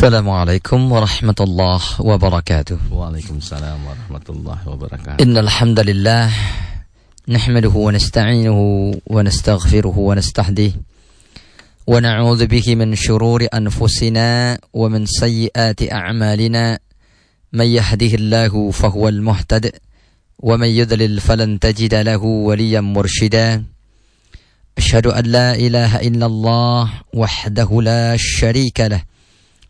السلام عليكم ورحمة الله وبركاته. وعليكم السلام ورحمة الله وبركاته. إن الحمد لله نحمده ونستعينه ونستغفره ونستهديه ونعوذ به من شرور أنفسنا ومن سيئات أعمالنا. من يهده الله فهو المهتد ومن يذلل فلن تجد له وليا مرشدا. أشهد أن لا إله إلا الله وحده لا شريك له.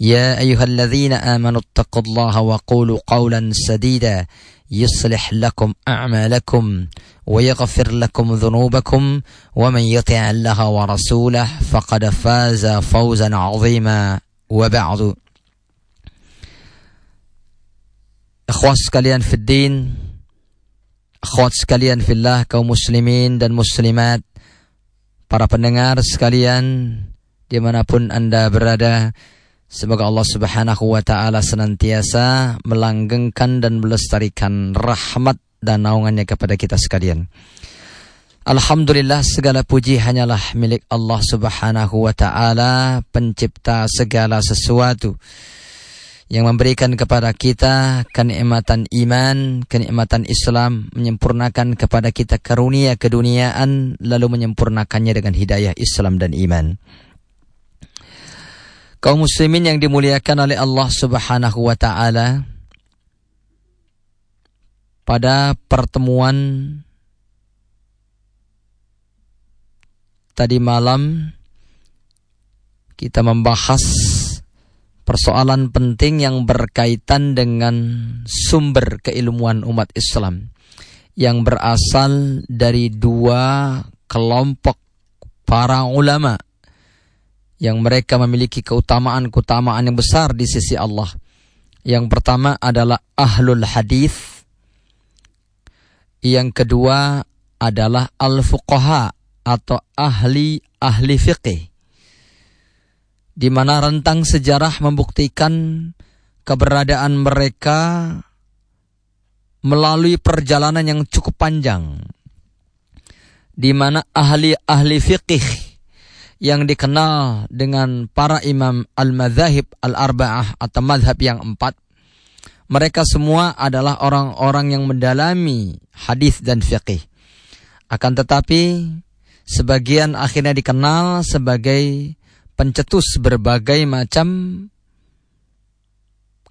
يا أيها الذين آمنوا اتقوا الله وقولوا قولا سديدا يصلح لكم أعمالكم ويغفر لكم ذنوبكم ومن يطع الله ورسوله فقد فاز فوزا عظيما. وبعد. Akhwat sekalian fiddin Akhwat sekalian fillah kaum muslimin dan muslimat Para pendengar sekalian Dimanapun anda berada Semoga Allah Subhanahu wa taala senantiasa melanggengkan dan melestarikan rahmat dan naungannya kepada kita sekalian. Alhamdulillah segala puji hanyalah milik Allah Subhanahu wa taala, pencipta segala sesuatu yang memberikan kepada kita kenikmatan iman, kenikmatan Islam, menyempurnakan kepada kita karunia keduniaan lalu menyempurnakannya dengan hidayah Islam dan iman kaum muslimin yang dimuliakan oleh Allah Subhanahu wa taala pada pertemuan tadi malam kita membahas persoalan penting yang berkaitan dengan sumber keilmuan umat Islam yang berasal dari dua kelompok para ulama yang mereka memiliki keutamaan-keutamaan yang besar di sisi Allah. Yang pertama adalah ahlul hadis. Yang kedua adalah al-fuqaha atau ahli ahli fiqih. Di mana rentang sejarah membuktikan keberadaan mereka melalui perjalanan yang cukup panjang. Di mana ahli-ahli fiqih yang dikenal dengan para imam al-madhahib al-arba'ah atau madhab yang empat. Mereka semua adalah orang-orang yang mendalami hadis dan fiqih. Akan tetapi sebagian akhirnya dikenal sebagai pencetus berbagai macam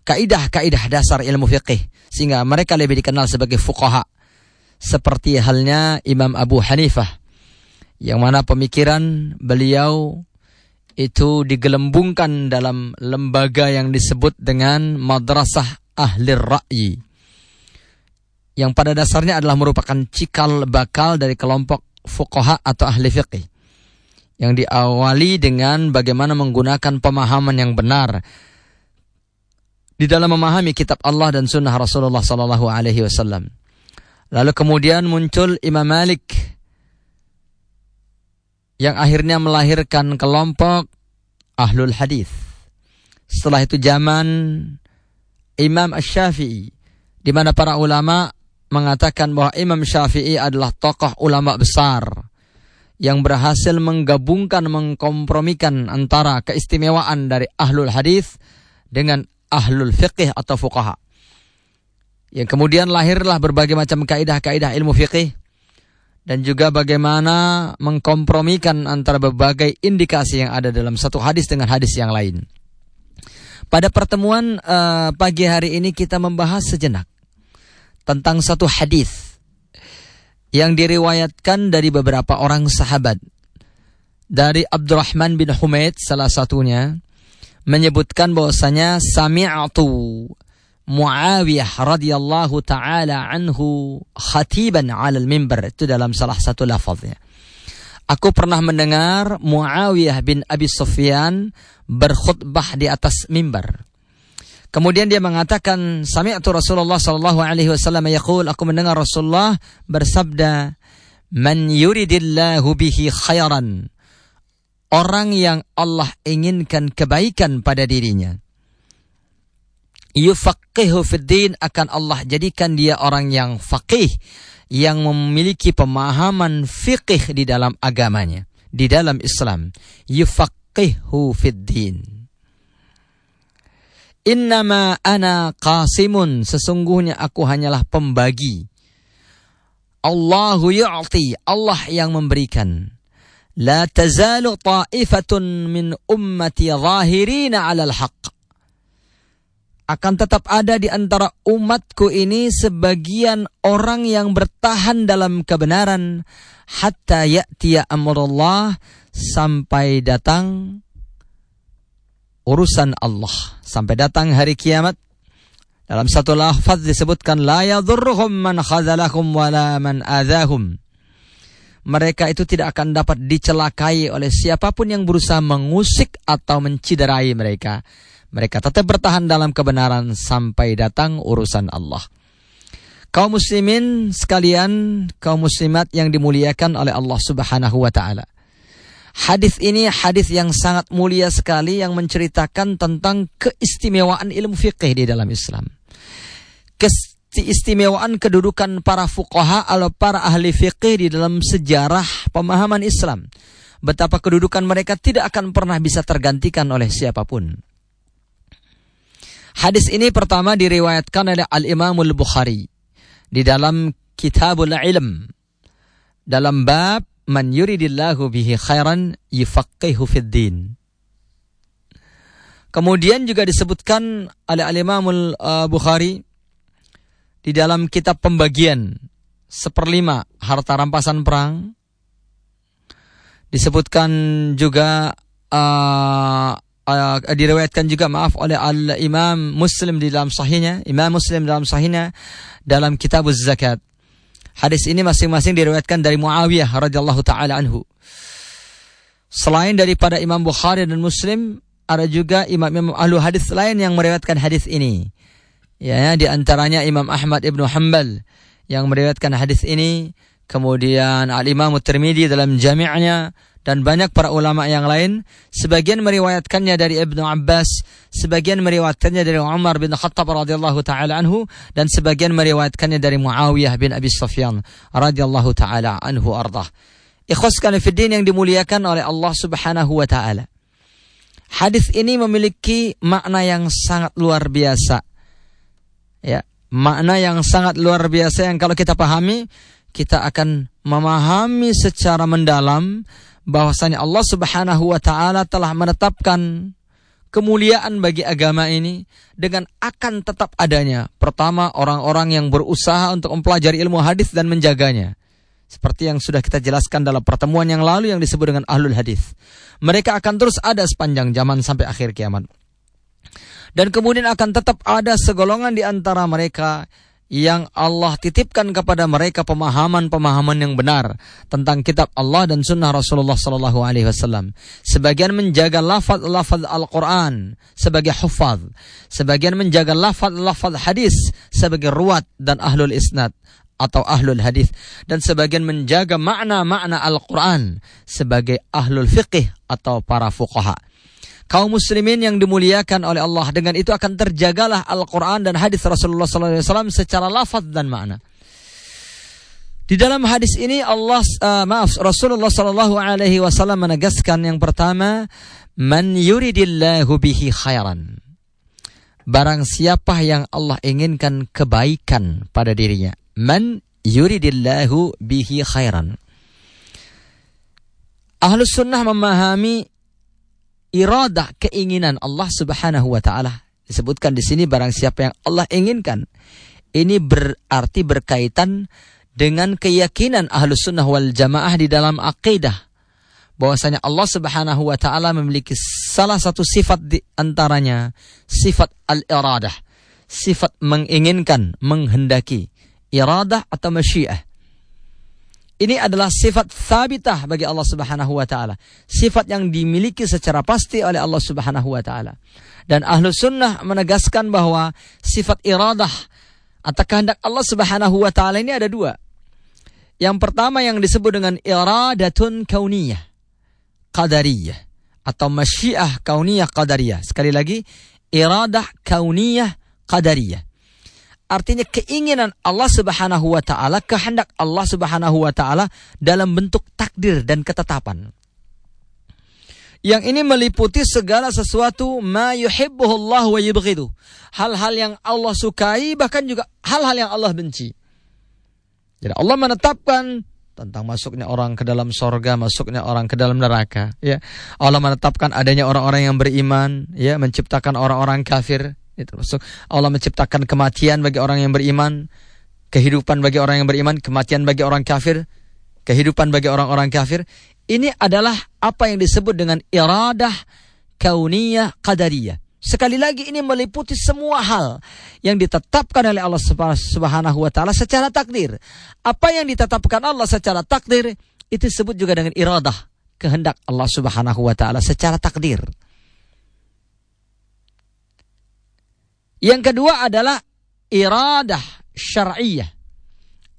kaidah-kaidah dasar ilmu fiqih sehingga mereka lebih dikenal sebagai fuqaha seperti halnya Imam Abu Hanifah yang mana pemikiran beliau itu digelembungkan dalam lembaga yang disebut dengan Madrasah Ahli Ra'yi yang pada dasarnya adalah merupakan cikal bakal dari kelompok fuqaha atau ahli fiqih. Yang diawali dengan bagaimana menggunakan pemahaman yang benar. Di dalam memahami kitab Allah dan sunnah Rasulullah Sallallahu Alaihi Wasallam. Lalu kemudian muncul Imam Malik yang akhirnya melahirkan kelompok ahlul hadis. Setelah itu zaman Imam Ash-Syafi'i di mana para ulama mengatakan bahwa Imam Syafi'i adalah tokoh ulama besar yang berhasil menggabungkan mengkompromikan antara keistimewaan dari ahlul hadis dengan ahlul fiqih atau fuqaha. Yang kemudian lahirlah berbagai macam kaidah-kaidah ilmu fiqih dan juga bagaimana mengkompromikan antara berbagai indikasi yang ada dalam satu hadis dengan hadis yang lain. Pada pertemuan uh, pagi hari ini kita membahas sejenak tentang satu hadis yang diriwayatkan dari beberapa orang sahabat. Dari Abdurrahman bin Humaid salah satunya menyebutkan bahwasanya sami'atu Muawiyah radhiyallahu taala anhu khatiban 'alal mimbar itu dalam salah satu lafaznya. Aku pernah mendengar Muawiyah bin Abi Sufyan berkhutbah di atas mimbar. Kemudian dia mengatakan, Sami'tu Rasulullah sallallahu alaihi wasallam yaqul, aku mendengar Rasulullah bersabda, "Man yuridillahu bihi khairan." Orang yang Allah inginkan kebaikan pada dirinya. Yufaqihu fid din akan Allah jadikan dia orang yang faqih, yang memiliki pemahaman fikih di dalam agamanya, di dalam Islam. Yufaqihu fid din. Innama ana qasimun. Sesungguhnya aku hanyalah pembagi. Allahu yu'ti. Allah yang memberikan. La tazalu ta'ifatun min ummati zahirina alal haq. Akan tetap ada di antara umatku ini sebagian orang yang bertahan dalam kebenaran. Hatta ya'tiya amrullah. Sampai datang urusan Allah sampai datang hari kiamat. Dalam satu lafaz disebutkan la yadhurruhum man khazalahum wala man adahum. Mereka itu tidak akan dapat dicelakai oleh siapa pun yang berusaha mengusik atau menciderai mereka. Mereka tetap bertahan dalam kebenaran sampai datang urusan Allah. Kaum muslimin sekalian, kaum muslimat yang dimuliakan oleh Allah Subhanahu wa taala. Hadis ini hadis yang sangat mulia sekali yang menceritakan tentang keistimewaan ilmu fikih di dalam Islam. Keistimewaan kedudukan para fuqaha atau para ahli fikih di dalam sejarah pemahaman Islam. Betapa kedudukan mereka tidak akan pernah bisa tergantikan oleh siapa pun. Hadis ini pertama diriwayatkan oleh Al-Imamul Bukhari di dalam Kitabul Ilm dalam bab man yuridillahu bihi khairan yufaqihu fid din. Kemudian juga disebutkan oleh Al-Imamul uh, Bukhari di dalam kitab pembagian seperlima harta rampasan perang disebutkan juga uh, uh, diriwayatkan juga maaf oleh Al Imam Muslim di dalam sahihnya Imam Muslim dalam sahihnya dalam kitab zakat Hadis ini masing-masing diriwayatkan dari Muawiyah radhiyallahu taala anhu. Selain daripada Imam Bukhari dan Muslim, ada juga imam-imam ahlu hadis lain yang meriwayatkan hadis ini. Ya, di antaranya Imam Ahmad Ibnu Hanbal yang meriwayatkan hadis ini, kemudian Al-Imam Tirmidzi dalam jami'nya, dan banyak para ulama yang lain sebagian meriwayatkannya dari Ibnu Abbas sebagian meriwayatkannya dari Umar bin Khattab radhiyallahu taala anhu dan sebagian meriwayatkannya dari Muawiyah bin Abi Sufyan radhiyallahu taala anhu ardah ikhwaskan fiddin yang dimuliakan oleh Allah Subhanahu wa taala. Hadis ini memiliki makna yang sangat luar biasa. Ya makna yang sangat luar biasa yang kalau kita pahami kita akan memahami secara mendalam bahwasanya Allah Subhanahu wa taala telah menetapkan kemuliaan bagi agama ini dengan akan tetap adanya. Pertama orang-orang yang berusaha untuk mempelajari ilmu hadis dan menjaganya. Seperti yang sudah kita jelaskan dalam pertemuan yang lalu yang disebut dengan ahlul hadis. Mereka akan terus ada sepanjang zaman sampai akhir kiamat. Dan kemudian akan tetap ada segolongan di antara mereka yang Allah titipkan kepada mereka pemahaman-pemahaman yang benar tentang kitab Allah dan sunnah Rasulullah Sallallahu Alaihi Wasallam. Sebagian menjaga lafaz-lafaz Al-Quran sebagai hufaz, sebagian menjaga lafaz-lafaz hadis sebagai ruwat dan ahlul isnad atau ahlul hadis. Dan sebagian menjaga makna-makna Al-Quran sebagai ahlul fiqih atau para fuqaha kaum muslimin yang dimuliakan oleh Allah dengan itu akan terjagalah Al-Quran dan hadis Rasulullah SAW secara lafaz dan makna. Di dalam hadis ini Allah uh, maaf Rasulullah Sallallahu Alaihi Wasallam menegaskan yang pertama man yuridillahu bihi khairan barang siapa yang Allah inginkan kebaikan pada dirinya man yuridillahu bihi khairan Ahlus sunnah memahami iradah keinginan Allah Subhanahu wa taala. Disebutkan di sini barang siapa yang Allah inginkan. Ini berarti berkaitan dengan keyakinan Ahlus Sunnah wal Jamaah di dalam akidah bahwasanya Allah Subhanahu wa taala memiliki salah satu sifat di antaranya sifat al-iradah, sifat menginginkan, menghendaki, iradah atau masyiah. Ini adalah sifat sabitah bagi Allah Subhanahu wa taala. Sifat yang dimiliki secara pasti oleh Allah Subhanahu wa taala. Dan ahlu sunnah menegaskan bahwa sifat iradah atau kehendak Allah subhanahu wa ta'ala ini ada dua. Yang pertama yang disebut dengan iradatun kauniyah. Qadariyah. Atau masyiah kauniyah qadariyah. Sekali lagi, iradah kauniyah qadariyah. Artinya keinginan Allah subhanahu wa ta'ala, kehendak Allah subhanahu wa ta'ala dalam bentuk takdir dan ketetapan. Yang ini meliputi segala sesuatu ma Allah wa yubghidu. Hal-hal yang Allah sukai bahkan juga hal-hal yang Allah benci. Jadi Allah menetapkan tentang masuknya orang ke dalam sorga, masuknya orang ke dalam neraka. Ya, Allah menetapkan adanya orang-orang yang beriman, ya, menciptakan orang-orang kafir. Itu masuk. Allah menciptakan kematian bagi orang yang beriman, kehidupan bagi orang yang beriman, kematian bagi orang kafir, kehidupan bagi orang-orang kafir. Ini adalah apa yang disebut dengan iradah kauniyah qadariyah. Sekali lagi ini meliputi semua hal yang ditetapkan oleh Allah Subhanahu wa taala secara takdir. Apa yang ditetapkan Allah secara takdir itu disebut juga dengan iradah, kehendak Allah Subhanahu wa taala secara takdir. Yang kedua adalah iradah syar'iyah.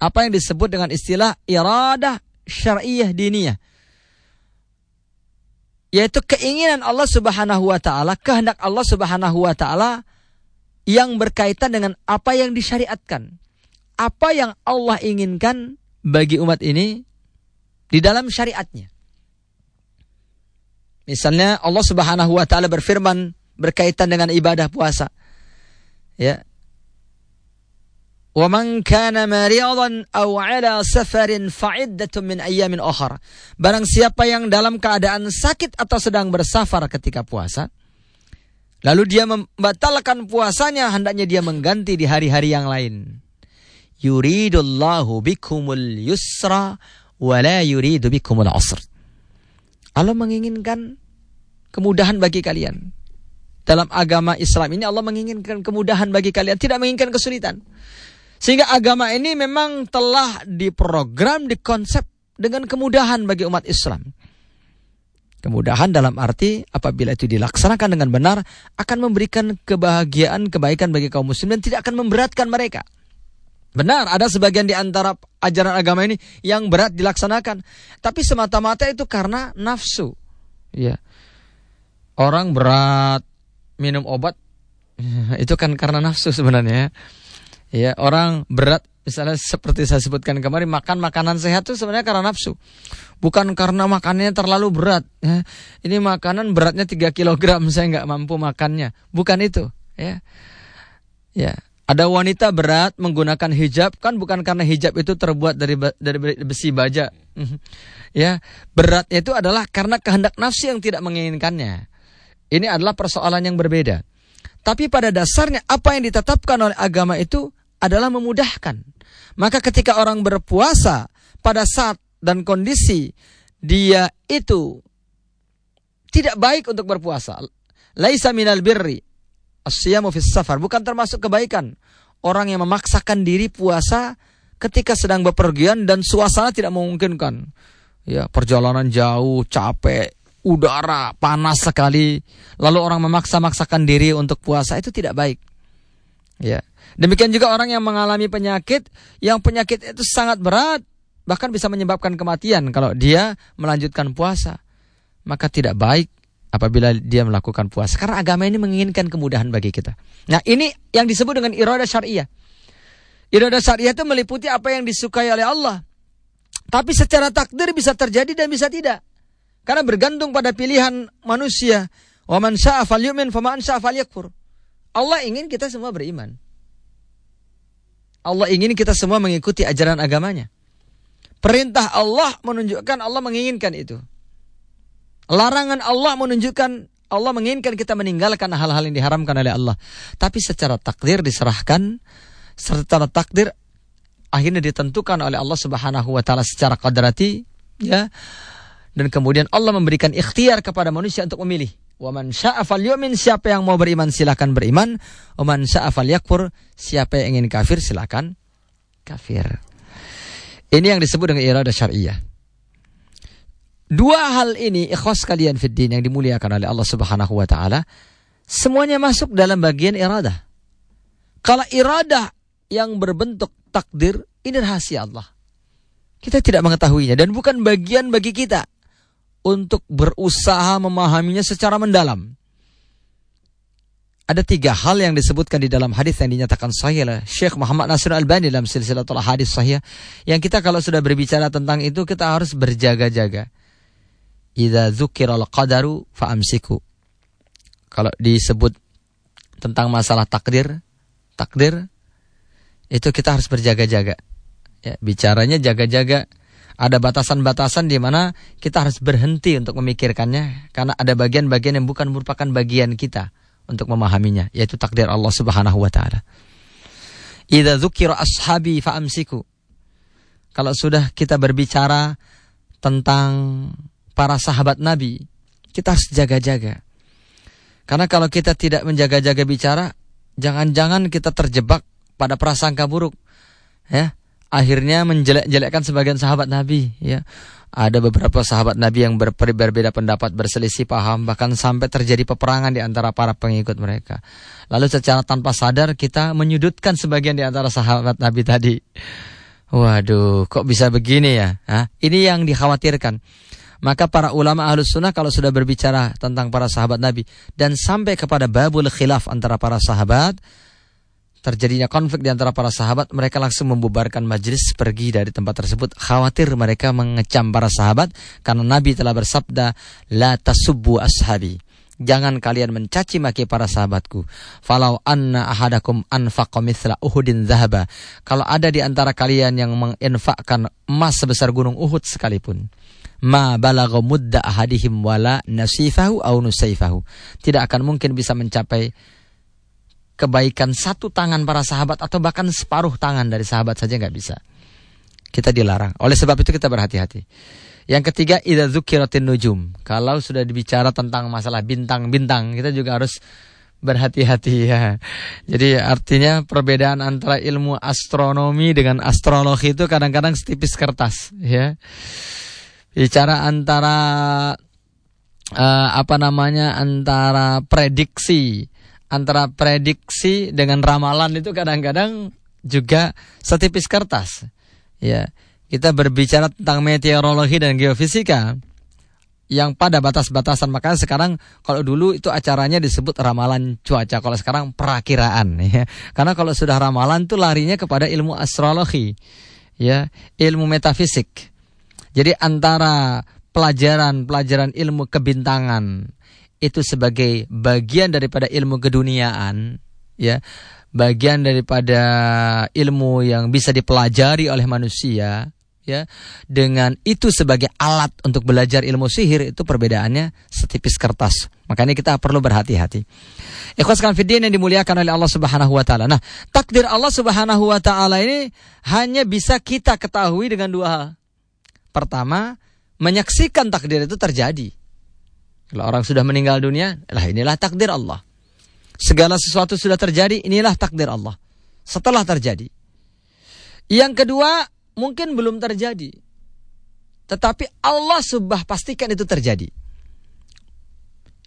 Apa yang disebut dengan istilah iradah syar'iyah diniyah yaitu keinginan Allah Subhanahu wa taala, kehendak Allah Subhanahu wa taala yang berkaitan dengan apa yang disyariatkan. Apa yang Allah inginkan bagi umat ini di dalam syariatnya. Misalnya Allah Subhanahu wa taala berfirman berkaitan dengan ibadah puasa Ya, ومن كان مريضا أو على سفر فعدة من أيام أخرى Barang siapa yang dalam keadaan sakit atau sedang bersafar ketika puasa Lalu dia membatalkan puasanya Hendaknya dia mengganti di hari-hari yang lain Yuridullahu bikumul yusra Wala yuridu bikumul asr Allah menginginkan kemudahan bagi kalian Dalam agama Islam ini Allah menginginkan kemudahan bagi kalian Tidak menginginkan kesulitan sehingga agama ini memang telah diprogram, dikonsep dengan kemudahan bagi umat Islam. Kemudahan dalam arti apabila itu dilaksanakan dengan benar akan memberikan kebahagiaan, kebaikan bagi kaum muslim dan tidak akan memberatkan mereka. Benar, ada sebagian di antara ajaran agama ini yang berat dilaksanakan, tapi semata-mata itu karena nafsu. Ya. Orang berat minum obat itu kan karena nafsu sebenarnya. Ya, orang berat misalnya seperti saya sebutkan kemarin makan makanan sehat itu sebenarnya karena nafsu. Bukan karena makannya terlalu berat. Ya. Ini makanan beratnya 3 kg saya nggak mampu makannya. Bukan itu. Ya. Ya. Ada wanita berat menggunakan hijab kan bukan karena hijab itu terbuat dari dari besi baja. ya, beratnya itu adalah karena kehendak nafsu yang tidak menginginkannya. Ini adalah persoalan yang berbeda. Tapi pada dasarnya apa yang ditetapkan oleh agama itu adalah memudahkan. Maka ketika orang berpuasa pada saat dan kondisi dia itu tidak baik untuk berpuasa. Laisa minal birri asyamu fis safar bukan termasuk kebaikan orang yang memaksakan diri puasa ketika sedang bepergian dan suasana tidak memungkinkan. Ya, perjalanan jauh, capek, udara panas sekali, lalu orang memaksa-maksakan diri untuk puasa itu tidak baik. Ya. Demikian juga orang yang mengalami penyakit yang penyakit itu sangat berat bahkan bisa menyebabkan kematian kalau dia melanjutkan puasa. Maka tidak baik apabila dia melakukan puasa karena agama ini menginginkan kemudahan bagi kita. Nah, ini yang disebut dengan iradah syariah. Iradah syariah itu meliputi apa yang disukai oleh Allah. Tapi secara takdir bisa terjadi dan bisa tidak. Karena bergantung pada pilihan manusia. Wa man falyu'min fa man. Allah ingin kita semua beriman. Allah ingin kita semua mengikuti ajaran agamanya. Perintah Allah menunjukkan Allah menginginkan itu. Larangan Allah menunjukkan Allah menginginkan kita meninggalkan hal-hal yang diharamkan oleh Allah. Tapi secara takdir diserahkan, secara takdir akhirnya ditentukan oleh Allah Subhanahu wa taala secara qadrati, ya. Dan kemudian Allah memberikan ikhtiar kepada manusia untuk memilih. Waman syaa falyu'min siapa yang mau beriman silakan beriman. Waman syaa falyakfur siapa yang ingin kafir silakan kafir. Ini yang disebut dengan iradah syariah. Dua hal ini ikhlas kalian fid din yang dimuliakan oleh Allah Subhanahu wa taala Semuanya masuk dalam bagian iradah. Kalau iradah yang berbentuk takdir, ini rahasia Allah. Kita tidak mengetahuinya dan bukan bagian bagi kita untuk berusaha memahaminya secara mendalam. Ada tiga hal yang disebutkan di dalam hadis yang dinyatakan sahih oleh Syekh Muhammad Nasir Al-Bani dalam silsilatul hadis sahih yang kita kalau sudah berbicara tentang itu kita harus berjaga-jaga. Idza dzukiral qadaru fa'amsiku. Kalau disebut tentang masalah takdir, takdir itu kita harus berjaga-jaga. Ya, bicaranya jaga-jaga. Ada batasan-batasan di mana kita harus berhenti untuk memikirkannya karena ada bagian-bagian yang bukan merupakan bagian kita untuk memahaminya yaitu takdir Allah Subhanahu wa taala. Idza dzukira ashabi fa'amsiku. Kalau sudah kita berbicara tentang para sahabat Nabi, kita harus jaga-jaga. Karena kalau kita tidak menjaga-jaga bicara, jangan-jangan kita terjebak pada prasangka buruk. Ya, akhirnya menjelek-jelekkan sebagian sahabat Nabi, ya ada beberapa sahabat Nabi yang ber berbeda pendapat, berselisih paham, bahkan sampai terjadi peperangan di antara para pengikut mereka. Lalu secara tanpa sadar kita menyudutkan sebagian di antara sahabat Nabi tadi. Waduh, kok bisa begini ya? Hah? Ini yang dikhawatirkan. Maka para ulama ahlus sunnah kalau sudah berbicara tentang para sahabat Nabi dan sampai kepada babul khilaf antara para sahabat, terjadinya konflik di antara para sahabat, mereka langsung membubarkan majlis pergi dari tempat tersebut. Khawatir mereka mengecam para sahabat karena Nabi telah bersabda, "La tasubbu ashabi." Jangan kalian mencaci maki para sahabatku. Falau anna ahadakum anfaqa mithla Uhudin zahaba. Kalau ada di antara kalian yang menginfakkan emas sebesar gunung Uhud sekalipun, ma balagha mudda ahadihim wala nasifahu au nusaifahu. Tidak akan mungkin bisa mencapai kebaikan satu tangan para sahabat atau bahkan separuh tangan dari sahabat saja nggak bisa. Kita dilarang. Oleh sebab itu kita berhati-hati. Yang ketiga, idza dzukiratin nujum. Kalau sudah dibicara tentang masalah bintang-bintang, kita juga harus berhati-hati ya. Jadi artinya perbedaan antara ilmu astronomi dengan astrologi itu kadang-kadang setipis kertas ya. Bicara antara uh, apa namanya antara prediksi antara prediksi dengan ramalan itu kadang-kadang juga setipis kertas. Ya, kita berbicara tentang meteorologi dan geofisika yang pada batas-batasan. Makanya sekarang kalau dulu itu acaranya disebut ramalan cuaca kalau sekarang perakiraan ya. Karena kalau sudah ramalan tuh larinya kepada ilmu astrologi ya ilmu metafisik. Jadi antara pelajaran-pelajaran ilmu kebintangan itu sebagai bagian daripada ilmu keduniaan, ya, bagian daripada ilmu yang bisa dipelajari oleh manusia, ya, dengan itu sebagai alat untuk belajar ilmu sihir itu perbedaannya setipis kertas. Makanya kita perlu berhati-hati. Ikhwas fillah yang dimuliakan oleh Allah Subhanahu wa taala. Nah, takdir Allah Subhanahu wa taala ini hanya bisa kita ketahui dengan dua hal. Pertama, menyaksikan takdir itu terjadi. Kalau orang sudah meninggal dunia, lah inilah takdir Allah. Segala sesuatu sudah terjadi, inilah takdir Allah. Setelah terjadi. Yang kedua, mungkin belum terjadi. Tetapi Allah subah pastikan itu terjadi.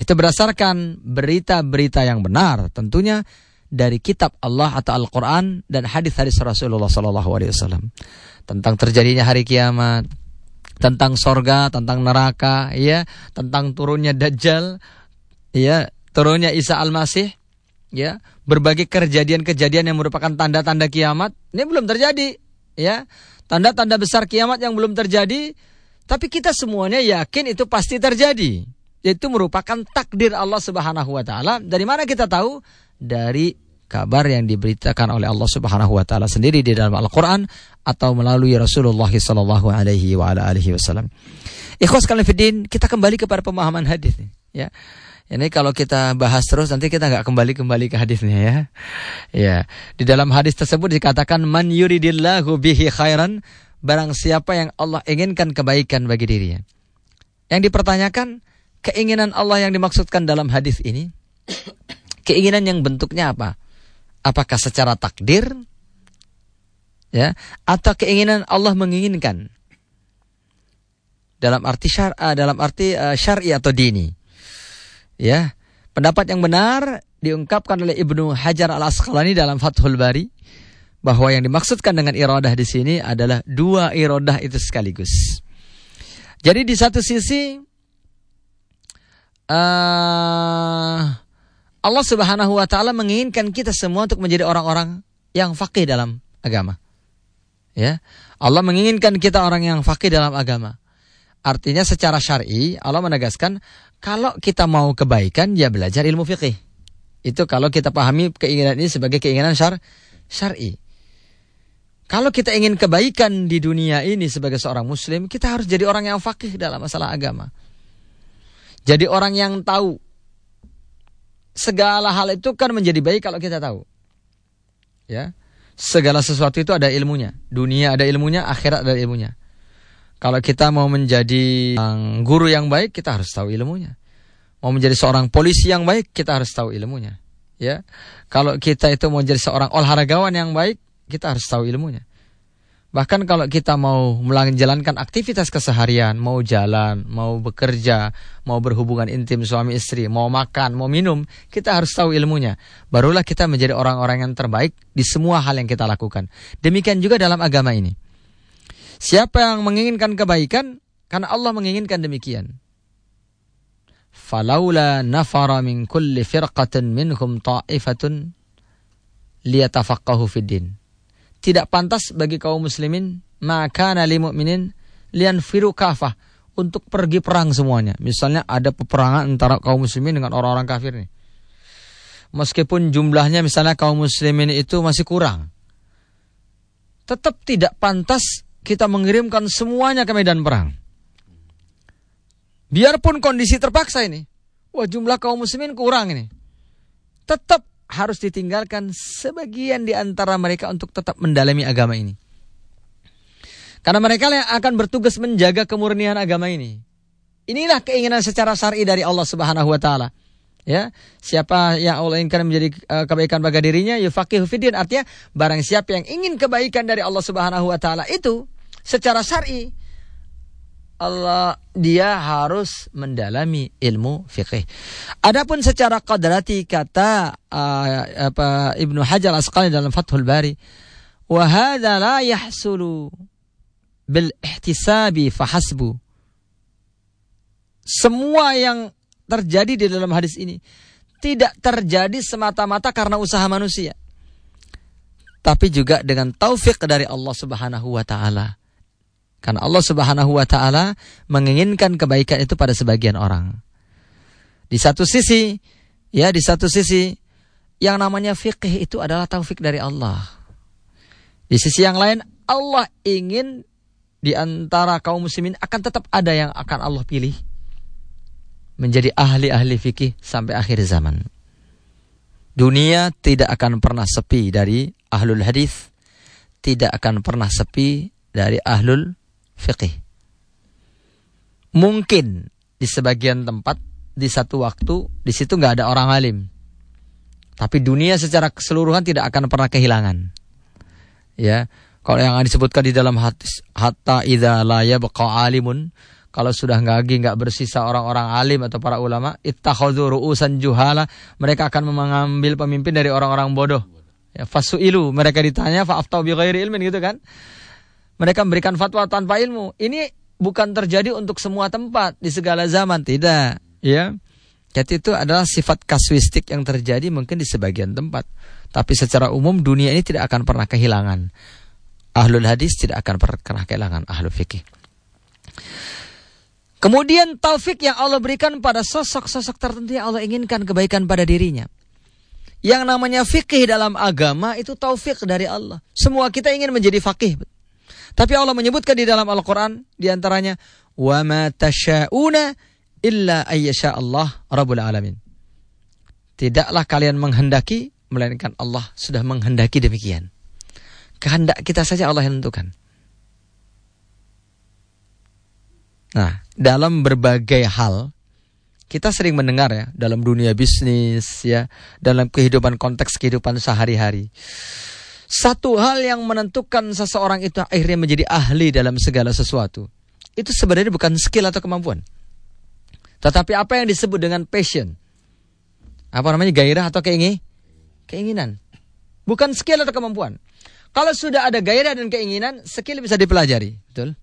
Itu berdasarkan berita-berita yang benar, tentunya dari kitab Allah atau Al-Quran dan hadis-hadis Rasulullah SAW tentang terjadinya hari kiamat, tentang sorga, tentang neraka, ya, tentang turunnya Dajjal, ya, turunnya Isa Al-Masih, ya, berbagai kejadian-kejadian yang merupakan tanda-tanda kiamat, ini belum terjadi, ya, tanda-tanda besar kiamat yang belum terjadi, tapi kita semuanya yakin itu pasti terjadi. Itu merupakan takdir Allah Subhanahu wa taala. Dari mana kita tahu? Dari kabar yang diberitakan oleh Allah Subhanahu wa taala sendiri di dalam Al-Qur'an atau melalui Rasulullah sallallahu alaihi wa ala alihi wasallam. Ikhwas kalian kita kembali kepada pemahaman hadis ya. Ini kalau kita bahas terus nanti kita nggak kembali-kembali ke hadisnya ya. Ya, di dalam hadis tersebut dikatakan man yuridillahu bihi khairan barang siapa yang Allah inginkan kebaikan bagi dirinya. Yang dipertanyakan keinginan Allah yang dimaksudkan dalam hadis ini keinginan yang bentuknya apa? Apakah secara takdir ya atau keinginan Allah menginginkan dalam arti syar uh, dalam arti uh, syar'i atau dini. Ya. Pendapat yang benar diungkapkan oleh Ibnu Hajar Al Asqalani dalam Fathul Bari bahwa yang dimaksudkan dengan iradah di sini adalah dua iradah itu sekaligus. Jadi di satu sisi uh, Allah Subhanahu wa taala menginginkan kita semua untuk menjadi orang-orang yang faqih dalam agama. Ya. Allah menginginkan kita orang yang faqih dalam agama. Artinya secara syar'i Allah menegaskan kalau kita mau kebaikan ya belajar ilmu fikih. Itu kalau kita pahami keinginan ini sebagai keinginan syar syar'i. Kalau kita ingin kebaikan di dunia ini sebagai seorang muslim, kita harus jadi orang yang fakih dalam masalah agama. Jadi orang yang tahu segala hal itu kan menjadi baik kalau kita tahu. Ya. Segala sesuatu itu ada ilmunya. Dunia ada ilmunya, akhirat ada ilmunya. Kalau kita mau menjadi guru yang baik, kita harus tahu ilmunya. Mau menjadi seorang polisi yang baik, kita harus tahu ilmunya. Ya. Kalau kita itu mau menjadi seorang olahragawan yang baik, kita harus tahu ilmunya. Bahkan kalau kita mau menjalankan aktivitas keseharian, mau jalan, mau bekerja, mau berhubungan intim suami istri, mau makan, mau minum, kita harus tahu ilmunya. Barulah kita menjadi orang-orang yang terbaik di semua hal yang kita lakukan. Demikian juga dalam agama ini. Siapa yang menginginkan kebaikan, karena Allah menginginkan demikian. Falaula nafara min kulli firqatin minhum ta'ifatun liyatafaqahu fid din tidak pantas bagi kaum muslimin maka nali mu'minin lian firu kafah untuk pergi perang semuanya. Misalnya ada peperangan antara kaum muslimin dengan orang-orang kafir nih. Meskipun jumlahnya misalnya kaum muslimin itu masih kurang. Tetap tidak pantas kita mengirimkan semuanya ke medan perang. Biarpun kondisi terpaksa ini. Wah jumlah kaum muslimin kurang ini. Tetap harus ditinggalkan sebagian di antara mereka untuk tetap mendalami agama ini. Karena mereka yang akan bertugas menjaga kemurnian agama ini. Inilah keinginan secara syar'i dari Allah Subhanahu wa taala. Ya, siapa yang Allah inginkan menjadi uh, kebaikan bagi dirinya, yufaqihu fiddin. Artinya barang siapa yang ingin kebaikan dari Allah Subhanahu wa taala itu secara syar'i Allah dia harus mendalami ilmu fikih. Adapun secara qadrati kata uh, apa Ibnu Hajar Asqalani dalam Fathul Bari, wa hadza la yahsulu bil ihtisabi fahasbu. Semua yang terjadi di dalam hadis ini tidak terjadi semata-mata karena usaha manusia. Tapi juga dengan taufik dari Allah Subhanahu wa taala karena Allah Subhanahu wa taala menginginkan kebaikan itu pada sebagian orang. Di satu sisi, ya di satu sisi yang namanya fikih itu adalah taufik dari Allah. Di sisi yang lain Allah ingin di antara kaum muslimin akan tetap ada yang akan Allah pilih menjadi ahli-ahli fikih sampai akhir zaman. Dunia tidak akan pernah sepi dari ahlul hadis, tidak akan pernah sepi dari ahlul fikih. Mungkin di sebagian tempat di satu waktu di situ nggak ada orang alim. Tapi dunia secara keseluruhan tidak akan pernah kehilangan. Ya, kalau yang disebutkan di dalam hadis hatta idza la yabqa alimun kalau sudah lagi nggak bersisa orang-orang alim atau para ulama ittakhadhu ru'usan juhala mereka akan mengambil pemimpin dari orang-orang bodoh ya fasuilu mereka ditanya fa'aftau bi ghairi ilmin gitu kan mereka memberikan fatwa tanpa ilmu. Ini bukan terjadi untuk semua tempat di segala zaman, tidak, ya. Jadi itu adalah sifat kasuistik yang terjadi mungkin di sebagian tempat. Tapi secara umum dunia ini tidak akan pernah kehilangan. Ahlul hadis tidak akan pernah kehilangan ahlul fikih. Kemudian taufik yang Allah berikan pada sosok-sosok tertentu yang Allah inginkan kebaikan pada dirinya. Yang namanya fikih dalam agama itu taufik dari Allah. Semua kita ingin menjadi fakih. Tapi Allah menyebutkan di dalam Al-Quran di antaranya ma tasyauna illa ayyasha Allah rabbul alamin. Tidaklah kalian menghendaki melainkan Allah sudah menghendaki demikian. Kehendak kita saja Allah yang tentukan. Nah, dalam berbagai hal kita sering mendengar ya dalam dunia bisnis ya, dalam kehidupan konteks kehidupan sehari-hari. Satu hal yang menentukan seseorang itu akhirnya menjadi ahli dalam segala sesuatu. Itu sebenarnya bukan skill atau kemampuan. Tetapi apa yang disebut dengan passion. Apa namanya gairah atau keingin? Keinginan. Bukan skill atau kemampuan. Kalau sudah ada gairah dan keinginan, skill bisa dipelajari, betul?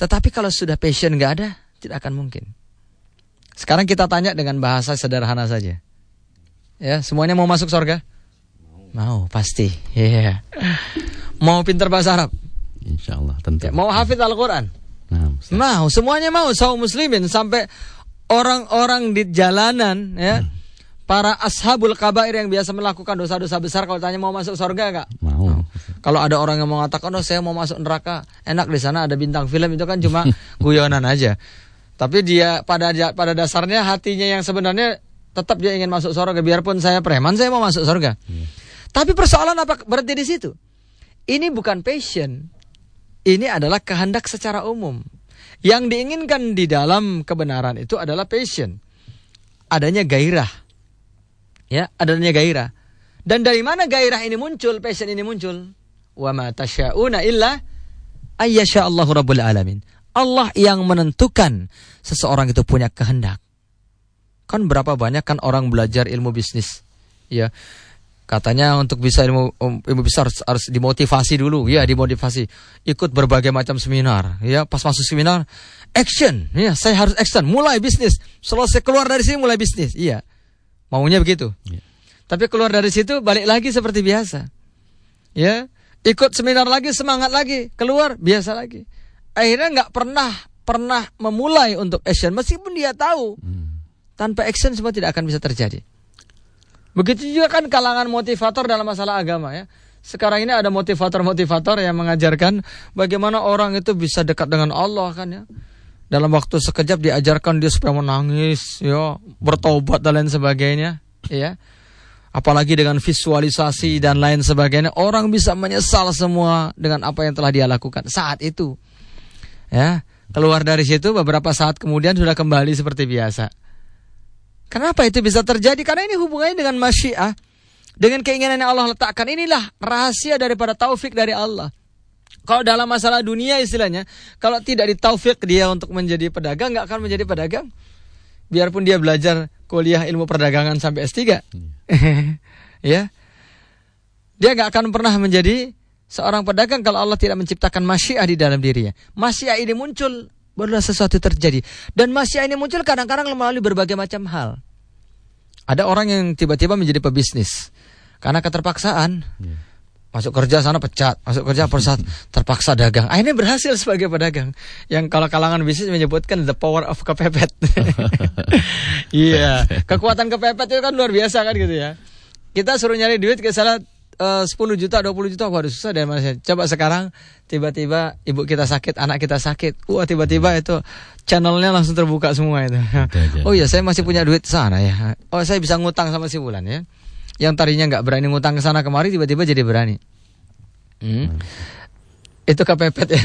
Tetapi kalau sudah passion nggak ada, tidak akan mungkin. Sekarang kita tanya dengan bahasa sederhana saja. Ya, semuanya mau masuk surga? Mau, pasti. Iya. Yeah. Mau pintar bahasa Arab? Insya Allah, tentu. Ya, mau hafid Al-Quran? Nah, mau, semuanya mau. Saum muslimin sampai orang-orang di jalanan, ya. Hmm para ashabul kabair yang biasa melakukan dosa-dosa besar kalau tanya mau masuk surga gak? Mau. Kalau ada orang yang mengatakan oh saya mau masuk neraka, enak di sana ada bintang film itu kan cuma guyonan aja. Tapi dia pada pada dasarnya hatinya yang sebenarnya tetap dia ingin masuk surga biarpun saya preman saya mau masuk surga. Hmm. Tapi persoalan apa berarti di situ? Ini bukan passion. Ini adalah kehendak secara umum. Yang diinginkan di dalam kebenaran itu adalah passion. Adanya gairah ya adanya gairah. Dan dari mana gairah ini muncul, passion ini muncul? Wa ma tasyauna illa ayyasha Allahu rabbul alamin. Allah yang menentukan seseorang itu punya kehendak. Kan berapa banyak kan orang belajar ilmu bisnis. Ya. Katanya untuk bisa ilmu um, ilmu besar harus, harus dimotivasi dulu, ya dimotivasi. Ikut berbagai macam seminar, ya pas masuk seminar action, ya saya harus action, mulai bisnis. Selesai keluar dari sini mulai bisnis, iya. Maunya begitu. Ya. Tapi keluar dari situ balik lagi seperti biasa. Ya, ikut seminar lagi semangat lagi, keluar biasa lagi. Akhirnya nggak pernah pernah memulai untuk action meskipun dia tahu hmm. tanpa action semua tidak akan bisa terjadi. Begitu juga kan kalangan motivator dalam masalah agama ya. Sekarang ini ada motivator-motivator yang mengajarkan bagaimana orang itu bisa dekat dengan Allah kan ya dalam waktu sekejap diajarkan dia supaya menangis, ya, bertobat dan lain sebagainya, ya. Apalagi dengan visualisasi dan lain sebagainya, orang bisa menyesal semua dengan apa yang telah dia lakukan saat itu. Ya, keluar dari situ beberapa saat kemudian sudah kembali seperti biasa. Kenapa itu bisa terjadi? Karena ini hubungannya dengan masyiah, dengan keinginan yang Allah letakkan. Inilah rahasia daripada taufik dari Allah. Kalau dalam masalah dunia istilahnya, kalau tidak ditaufik dia untuk menjadi pedagang, nggak akan menjadi pedagang. Biarpun dia belajar kuliah ilmu perdagangan sampai S3. ya. Dia nggak akan pernah menjadi seorang pedagang kalau Allah tidak menciptakan masyiah di dalam dirinya. Masyiah ini muncul barulah sesuatu terjadi. Dan masyiah ini muncul kadang-kadang melalui berbagai macam hal. Ada orang yang tiba-tiba menjadi pebisnis karena keterpaksaan. Yeah masuk kerja sana pecat, masuk kerja persat terpaksa dagang. Akhirnya berhasil sebagai pedagang. Yang kalau kalangan bisnis menyebutkan the power of kepepet. Iya, kekuatan kepepet itu kan luar biasa kan gitu ya. Kita suruh nyari duit ke sana uh, 10 juta, 20 juta, waduh susah deh mas. Coba sekarang tiba-tiba ibu kita sakit, anak kita sakit. Wah, tiba-tiba itu channelnya langsung terbuka semua itu. oh iya, saya masih punya duit sana ya. Oh, saya bisa ngutang sama si bulan ya yang tadinya nggak berani ngutang ke sana kemari tiba-tiba jadi berani. Hmm. Hmm. Itu kepepet ya.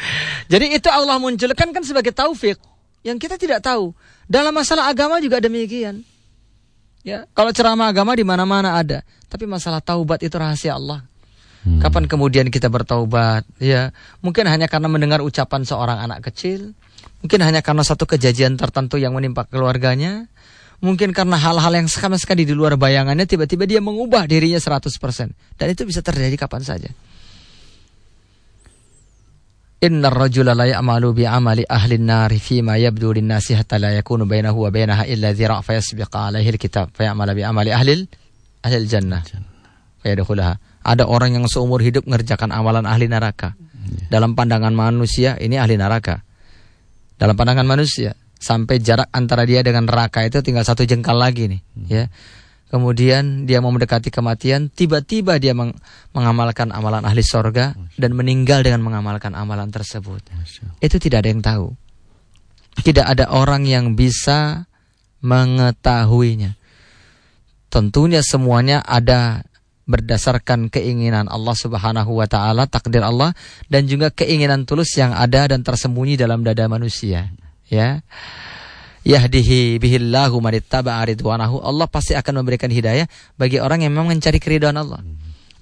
jadi itu Allah munculkan kan sebagai taufik yang kita tidak tahu. Dalam masalah agama juga demikian. Ya, kalau ceramah agama di mana-mana ada, tapi masalah taubat itu rahasia Allah. Hmm. Kapan kemudian kita bertaubat? Ya, mungkin hanya karena mendengar ucapan seorang anak kecil, mungkin hanya karena satu kejadian tertentu yang menimpa keluarganya, mungkin karena hal-hal yang sama sekali di luar bayangannya tiba-tiba dia mengubah dirinya 100% dan itu bisa terjadi kapan saja. Inna rajula la ya'malu bi amali ahli nari ma yabdu lin nasi hatta la yakunu bainahu wa bainaha illa dhira' fa yasbiqa alaihi alkitab fa ya'mala bi amali ahli ahli jannah fa yadkhulaha. Ada orang yang seumur hidup mengerjakan amalan ahli neraka. Ya. Dalam pandangan manusia ini ahli neraka. Dalam pandangan manusia sampai jarak antara dia dengan neraka itu tinggal satu jengkal lagi nih hmm. ya kemudian dia mau mendekati kematian tiba-tiba dia meng mengamalkan amalan ahli sorga dan meninggal dengan mengamalkan amalan tersebut. Itu tidak ada yang tahu. Tidak ada orang yang bisa mengetahuinya. Tentunya semuanya ada berdasarkan keinginan Allah Subhanahu wa taala, takdir Allah dan juga keinginan tulus yang ada dan tersembunyi dalam dada manusia ya yahdihi bihillahu manittaba ridwanahu Allah pasti akan memberikan hidayah bagi orang yang memang mencari keridhaan Allah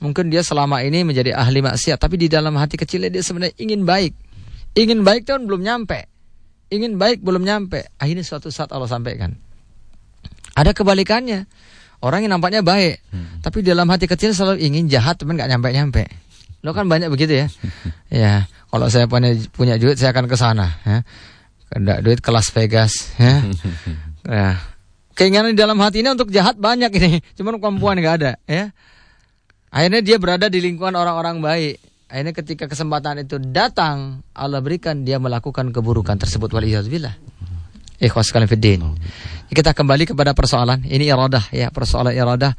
mungkin dia selama ini menjadi ahli maksiat tapi di dalam hati kecilnya dia sebenarnya ingin baik ingin baik kan belum nyampe ingin baik belum nyampe akhirnya suatu saat Allah sampaikan Ada kebalikannya. Orang yang nampaknya baik, hmm. tapi dalam hati kecil selalu ingin jahat, teman nggak nyampe-nyampe. Lo kan banyak begitu ya. ya, kalau saya punya punya duit saya akan ke sana. Ya. Ada duit ke Las Vegas. Ya. ya. Keinginan di dalam hati ini untuk jahat banyak ini, cuman kemampuan nggak ada. Ya. Akhirnya dia berada di lingkungan orang-orang baik. Akhirnya ketika kesempatan itu datang, Allah berikan dia melakukan keburukan tersebut. Waliyahzubillah. Ikhwas sekalian fiddin. Kita kembali kepada persoalan ini iradah ya, persoalan iradah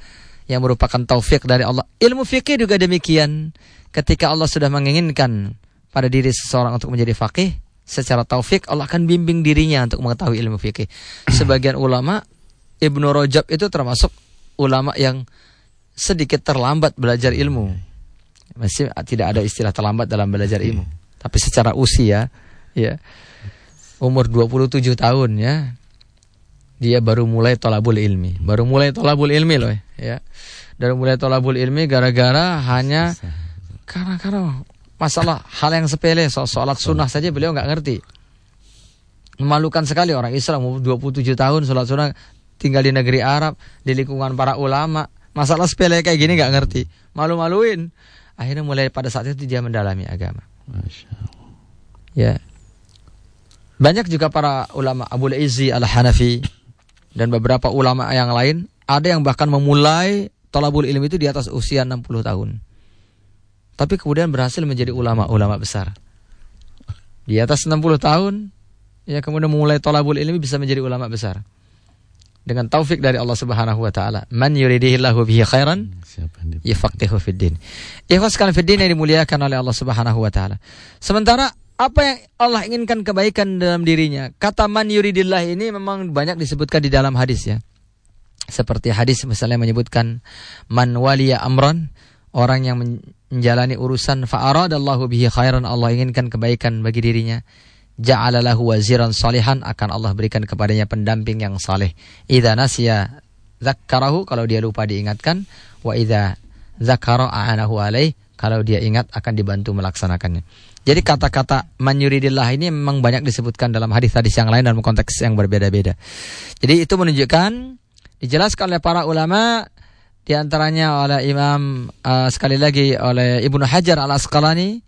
yang merupakan taufik dari Allah. Ilmu fikih juga demikian. Ketika Allah sudah menginginkan pada diri seseorang untuk menjadi fakih, secara taufik Allah akan bimbing dirinya untuk mengetahui ilmu fikih. Sebagian ulama Ibnu Rajab itu termasuk ulama yang sedikit terlambat belajar ilmu. Masih tidak ada istilah terlambat dalam belajar ilmu. Tapi secara usia ya umur 27 tahun ya. Dia baru mulai tolabul ilmi. Baru mulai tolabul ilmi loh ya. Dari mulai tolabul ilmi gara-gara hanya karena karena masalah hal yang sepele soal sholat sunnah saja beliau nggak ngerti. Memalukan sekali orang Islam umur 27 tahun sholat sunnah tinggal di negeri Arab di lingkungan para ulama masalah sepele kayak gini nggak ngerti malu-maluin akhirnya mulai pada saat itu dia mendalami agama. Ya, banyak juga para ulama Abu Izzi Al-Hanafi dan beberapa ulama yang lain ada yang bahkan memulai tolabul ilmi itu di atas usia 60 tahun. Tapi kemudian berhasil menjadi ulama-ulama besar. Di atas 60 tahun ya kemudian memulai tolabul ilmi bisa menjadi ulama besar. Dengan taufik dari Allah Subhanahu wa taala. Man yuridihillahu bihi khairan yafaqihu fid din. Ikhwas kan fid din yang dimuliakan oleh Allah Subhanahu wa taala. Sementara apa yang Allah inginkan kebaikan dalam dirinya. Kata man yuridillah ini memang banyak disebutkan di dalam hadis ya. Seperti hadis misalnya menyebutkan man waliya amran, orang yang menjalani urusan fa'aradallahu bihi khairan Allah inginkan kebaikan bagi dirinya. Ja'alalahu waziran salihan akan Allah berikan kepadanya pendamping yang saleh. Idza nasiya zakkarahu kalau dia lupa diingatkan wa idza zakara a'anahu alaih kalau dia ingat akan dibantu melaksanakannya. Jadi kata-kata manyuridillah ini memang banyak disebutkan dalam hadis-hadis yang lain dalam konteks yang berbeda-beda. Jadi itu menunjukkan dijelaskan oleh para ulama di antaranya oleh Imam uh, sekali lagi oleh Ibnu Hajar Al Asqalani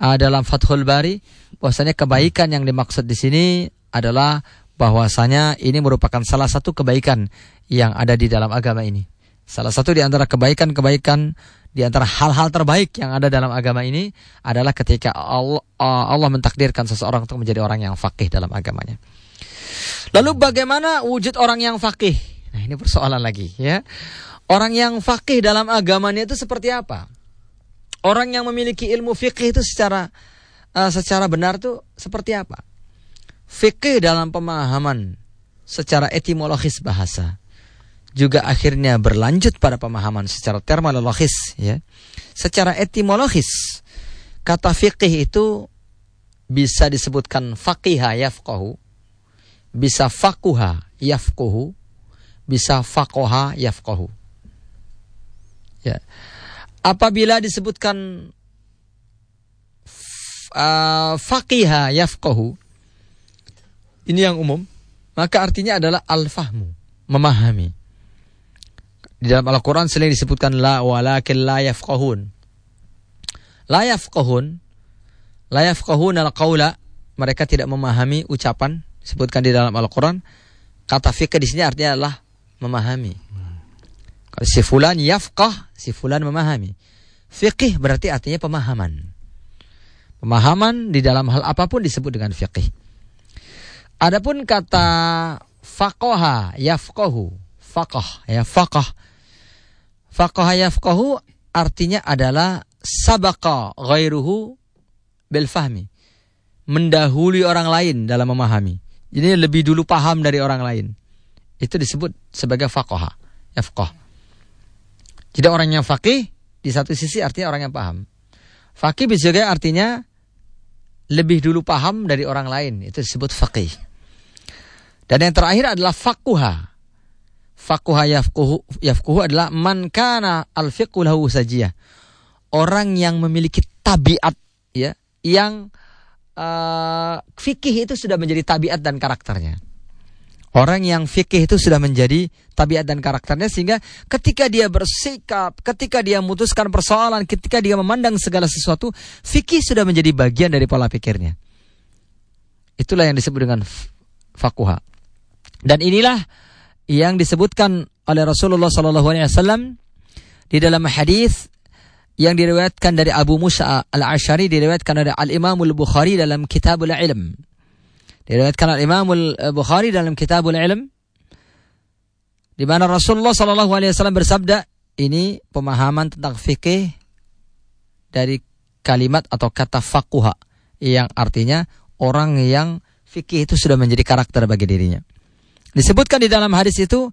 uh, dalam Fathul Bari bahwasanya kebaikan yang dimaksud di sini adalah bahwasanya ini merupakan salah satu kebaikan yang ada di dalam agama ini. Salah satu di antara kebaikan-kebaikan di antara hal-hal terbaik yang ada dalam agama ini adalah ketika Allah, Allah mentakdirkan seseorang untuk menjadi orang yang fakih dalam agamanya. Lalu bagaimana wujud orang yang fakih? Nah ini persoalan lagi ya. Orang yang fakih dalam agamanya itu seperti apa? Orang yang memiliki ilmu fikih itu secara uh, secara benar itu seperti apa? Fikih dalam pemahaman secara etimologis bahasa juga akhirnya berlanjut pada pemahaman secara terminologis ya. Secara etimologis kata fikih itu bisa disebutkan faqiha yafqahu, bisa fakuha yafquhu, bisa faqoha yafqahu. Ya. Apabila disebutkan uh, faqiha yafqahu ini yang umum, maka artinya adalah al-fahmu, memahami. Di dalam Al-Quran sering disebutkan la walakin la yafqahun. La yafqahun. La yafqahun al-qawla. Mereka tidak memahami ucapan. Disebutkan di dalam Al-Quran. Kata fikih di sini artinya adalah memahami. Si fulan yafqah, si fulan memahami. Fikih berarti artinya pemahaman. Pemahaman di dalam hal apa pun disebut dengan fikih. Adapun kata faqaha yafqahu, faqah ya faqah Faqaha yafqahu artinya adalah sabaqa ghairuhu bil fahmi. Mendahului orang lain dalam memahami. Jadi lebih dulu paham dari orang lain. Itu disebut sebagai faqaha, yafqah. Jadi orang yang faqih di satu sisi artinya orang yang paham. Faqih bisa juga artinya lebih dulu paham dari orang lain. Itu disebut faqih. Dan yang terakhir adalah fakuha. Fakuha yafkuhu, yafkuhu adalah man kana al lahu sajiyah. Orang yang memiliki tabiat ya, yang uh, fikih itu sudah menjadi tabiat dan karakternya. Orang yang fikih itu sudah menjadi tabiat dan karakternya sehingga ketika dia bersikap, ketika dia memutuskan persoalan, ketika dia memandang segala sesuatu, fikih sudah menjadi bagian dari pola pikirnya. Itulah yang disebut dengan fakuha. Dan inilah yang disebutkan oleh Rasulullah Sallallahu Alaihi Wasallam di dalam hadis yang diriwayatkan dari Abu Musa al-Ashari diriwayatkan oleh Al Imam al Bukhari dalam Kitabul Ilm Diriwayatkan Imam Bukhari dalam Kitabul Ilm di mana Rasulullah Shallallahu alaihi wasallam bersabda, ini pemahaman tentang fikih dari kalimat atau kata fakuha yang artinya orang yang fikih itu sudah menjadi karakter bagi dirinya. Disebutkan di dalam hadis itu,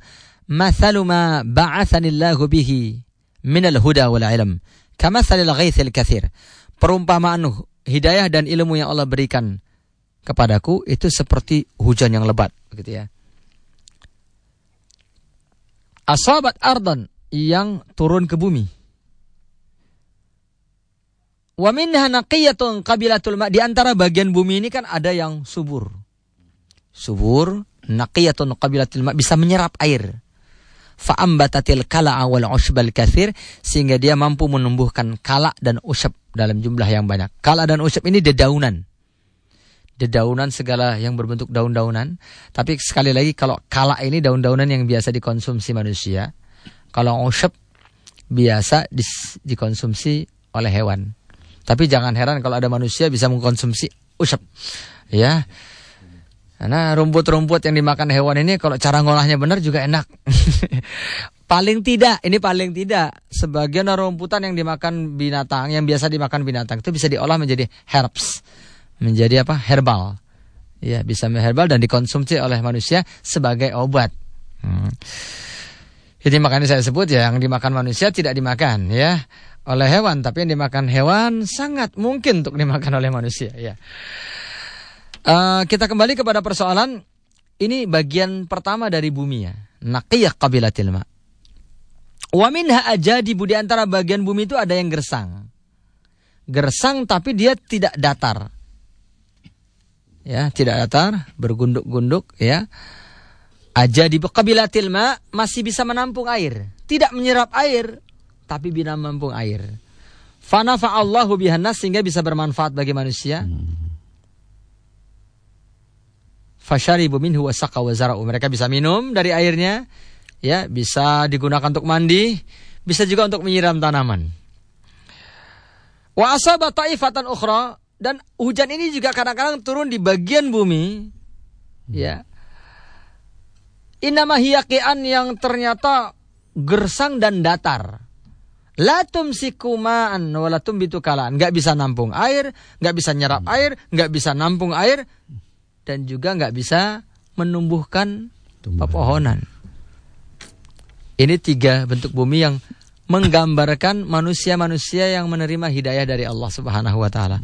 "Mathalu ma ba'athanillahu bihi minal huda wal ilm, kamathalil ghaithil kathir." Perumpamaan hidayah dan ilmu yang Allah berikan kepadaku itu seperti hujan yang lebat begitu ya. Asabat ardan yang turun ke bumi. Wa minha naqiyatun qabilatul ma. Di antara bagian bumi ini kan ada yang subur. Subur, naqiyatun qabilatul ma bisa menyerap air. Fa'ambatatil kala'a wal ushbal kathir sehingga dia mampu menumbuhkan kala dan usyab dalam jumlah yang banyak. Kala dan usyab ini dedaunan dedaunan segala yang berbentuk daun-daunan. Tapi sekali lagi kalau kala ini daun-daunan yang biasa dikonsumsi manusia. Kalau oshep biasa dikonsumsi oleh hewan. Tapi jangan heran kalau ada manusia bisa mengkonsumsi ushep. Ya. Karena rumput-rumput yang dimakan hewan ini kalau cara ngolahnya benar juga enak. paling tidak, ini paling tidak sebagian rumputan yang dimakan binatang, yang biasa dimakan binatang itu bisa diolah menjadi herbs menjadi apa? Herbal. Ya bisa herbal dan dikonsumsi oleh manusia sebagai obat. Hmm. ini makanya saya sebut ya yang dimakan manusia tidak dimakan ya. Oleh hewan tapi yang dimakan hewan sangat mungkin untuk dimakan oleh manusia ya. Uh, kita kembali kepada persoalan ini bagian pertama dari bumi ya. Naqiyah qabilatil ma. Wa minha ajadi di antara bagian bumi itu ada yang gersang. Gersang tapi dia tidak datar ya tidak datar bergunduk-gunduk ya. Aja di kabilatil ma masih bisa menampung air. Tidak menyerap air tapi bisa menampung air. Fana Allahu bihanas sehingga bisa bermanfaat bagi manusia. Fasharibu minhu wasaka wazara'u mereka bisa minum dari airnya ya. Bisa digunakan untuk mandi bisa juga untuk menyiram tanaman. Wa asaba ta'ifatan ukhra dan hujan ini juga kadang-kadang turun di bagian bumi. Ya. Inama hiyakian yang ternyata gersang dan datar. Latum sikumaan walatum bitu kalaan. Nggak bisa nampung air, nggak bisa nyerap hmm. air, nggak bisa nampung air, dan juga nggak bisa menumbuhkan pepohonan. Ini tiga bentuk bumi yang menggambarkan manusia-manusia yang menerima hidayah dari Allah Subhanahu wa taala.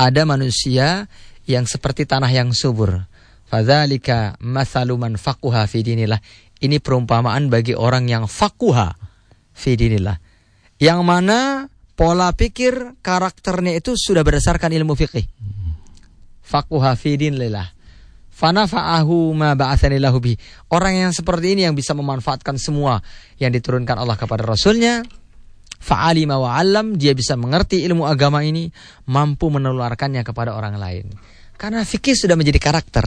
Ada manusia yang seperti tanah yang subur. Fadzalika mathalu man faquha fi dinillah. Ini perumpamaan bagi orang yang faquha fi dinillah. Yang mana pola pikir karakternya itu sudah berdasarkan ilmu fikih. Faquha fi dinillah. Fanafa'ahu ma ba'athanillahu bi. Orang yang seperti ini yang bisa memanfaatkan semua yang diturunkan Allah kepada Rasulnya. Fa'alima wa'alam. Dia bisa mengerti ilmu agama ini. Mampu menularkannya kepada orang lain. Karena fikih sudah menjadi karakter.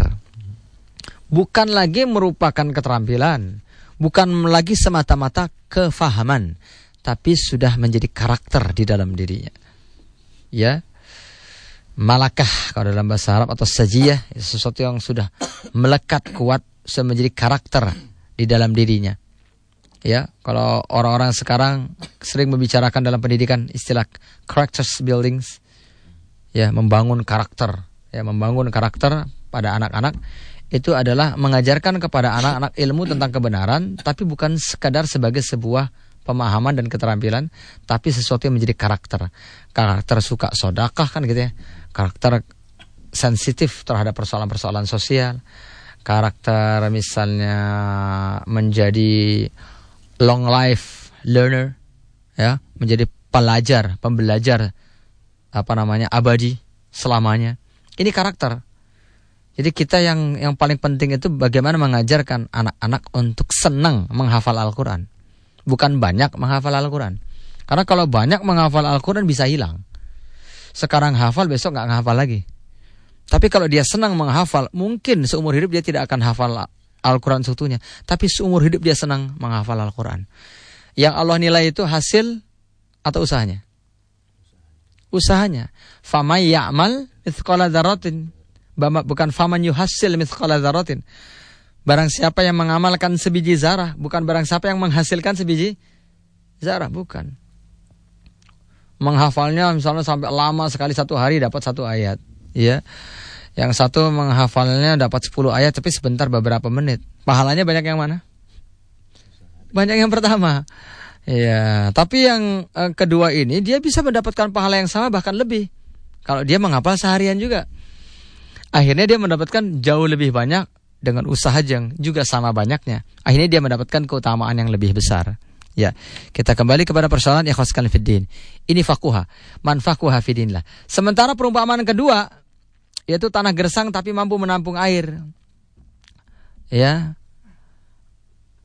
Bukan lagi merupakan keterampilan. Bukan lagi semata-mata kefahaman. Tapi sudah menjadi karakter di dalam dirinya. Ya, malakah kalau dalam bahasa Arab atau sajiyah sesuatu yang sudah melekat kuat sudah menjadi karakter di dalam dirinya. Ya, kalau orang-orang sekarang sering membicarakan dalam pendidikan istilah characters buildings, ya membangun karakter, ya membangun karakter pada anak-anak itu adalah mengajarkan kepada anak-anak ilmu tentang kebenaran, tapi bukan sekadar sebagai sebuah pemahaman dan keterampilan, tapi sesuatu yang menjadi karakter. Karakter suka sodakah kan gitu ya karakter sensitif terhadap persoalan-persoalan sosial, karakter misalnya menjadi long life learner, ya, menjadi pelajar, pembelajar apa namanya abadi selamanya. Ini karakter Jadi kita yang yang paling penting itu bagaimana mengajarkan anak-anak untuk senang menghafal Al-Qur'an. Bukan banyak menghafal Al-Qur'an. Karena kalau banyak menghafal Al-Qur'an bisa hilang. Sekarang hafal besok nggak menghafal lagi. Tapi kalau dia senang menghafal, mungkin seumur hidup dia tidak akan hafal Al-Quran seutuhnya. Tapi seumur hidup dia senang menghafal Al-Quran. Yang Allah nilai itu hasil atau usahanya? Usahanya. Famay ya'mal mithqala dzarratin bukan faman yuhasil mithqala dzarratin. Barang siapa yang mengamalkan sebiji zarah, bukan barang siapa yang menghasilkan sebiji zarah, bukan. Menghafalnya misalnya sampai lama sekali satu hari dapat satu ayat, ya. Yang satu menghafalnya dapat 10 ayat tapi sebentar beberapa menit. Pahalanya banyak yang mana? Banyak yang pertama. Ya, tapi yang eh, kedua ini dia bisa mendapatkan pahala yang sama bahkan lebih. Kalau dia menghafal seharian juga. Akhirnya dia mendapatkan jauh lebih banyak dengan usaha yang juga sama banyaknya. Akhirnya dia mendapatkan keutamaan yang lebih besar. Ya, kita kembali kepada persoalan ikhlas fiddin. Ini fakuha, man fakuha fiddin lah. Sementara perumpamaan kedua yaitu tanah gersang tapi mampu menampung air. Ya.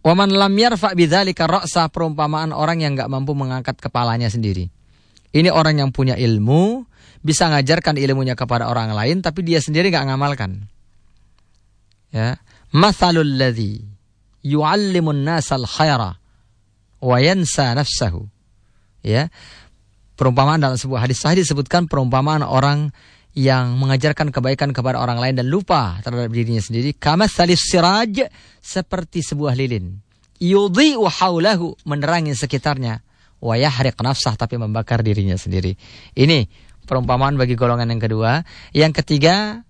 Waman lam yarfa bidzalika ra'sa perumpamaan orang yang nggak mampu mengangkat kepalanya sendiri. Ini orang yang punya ilmu, bisa ngajarkan ilmunya kepada orang lain tapi dia sendiri nggak ngamalkan. Ya, mathalul ladzi yu'allimun nasal khaira wa yansa nafsahu. Ya. Perumpamaan dalam sebuah hadis sahih disebutkan perumpamaan orang yang mengajarkan kebaikan kepada orang lain dan lupa terhadap dirinya sendiri. Kama salis siraj seperti sebuah lilin. Yudhi'u haulahu menerangi sekitarnya. Wa yahriq nafsah tapi membakar dirinya sendiri. Ini perumpamaan bagi golongan yang kedua. Yang ketiga,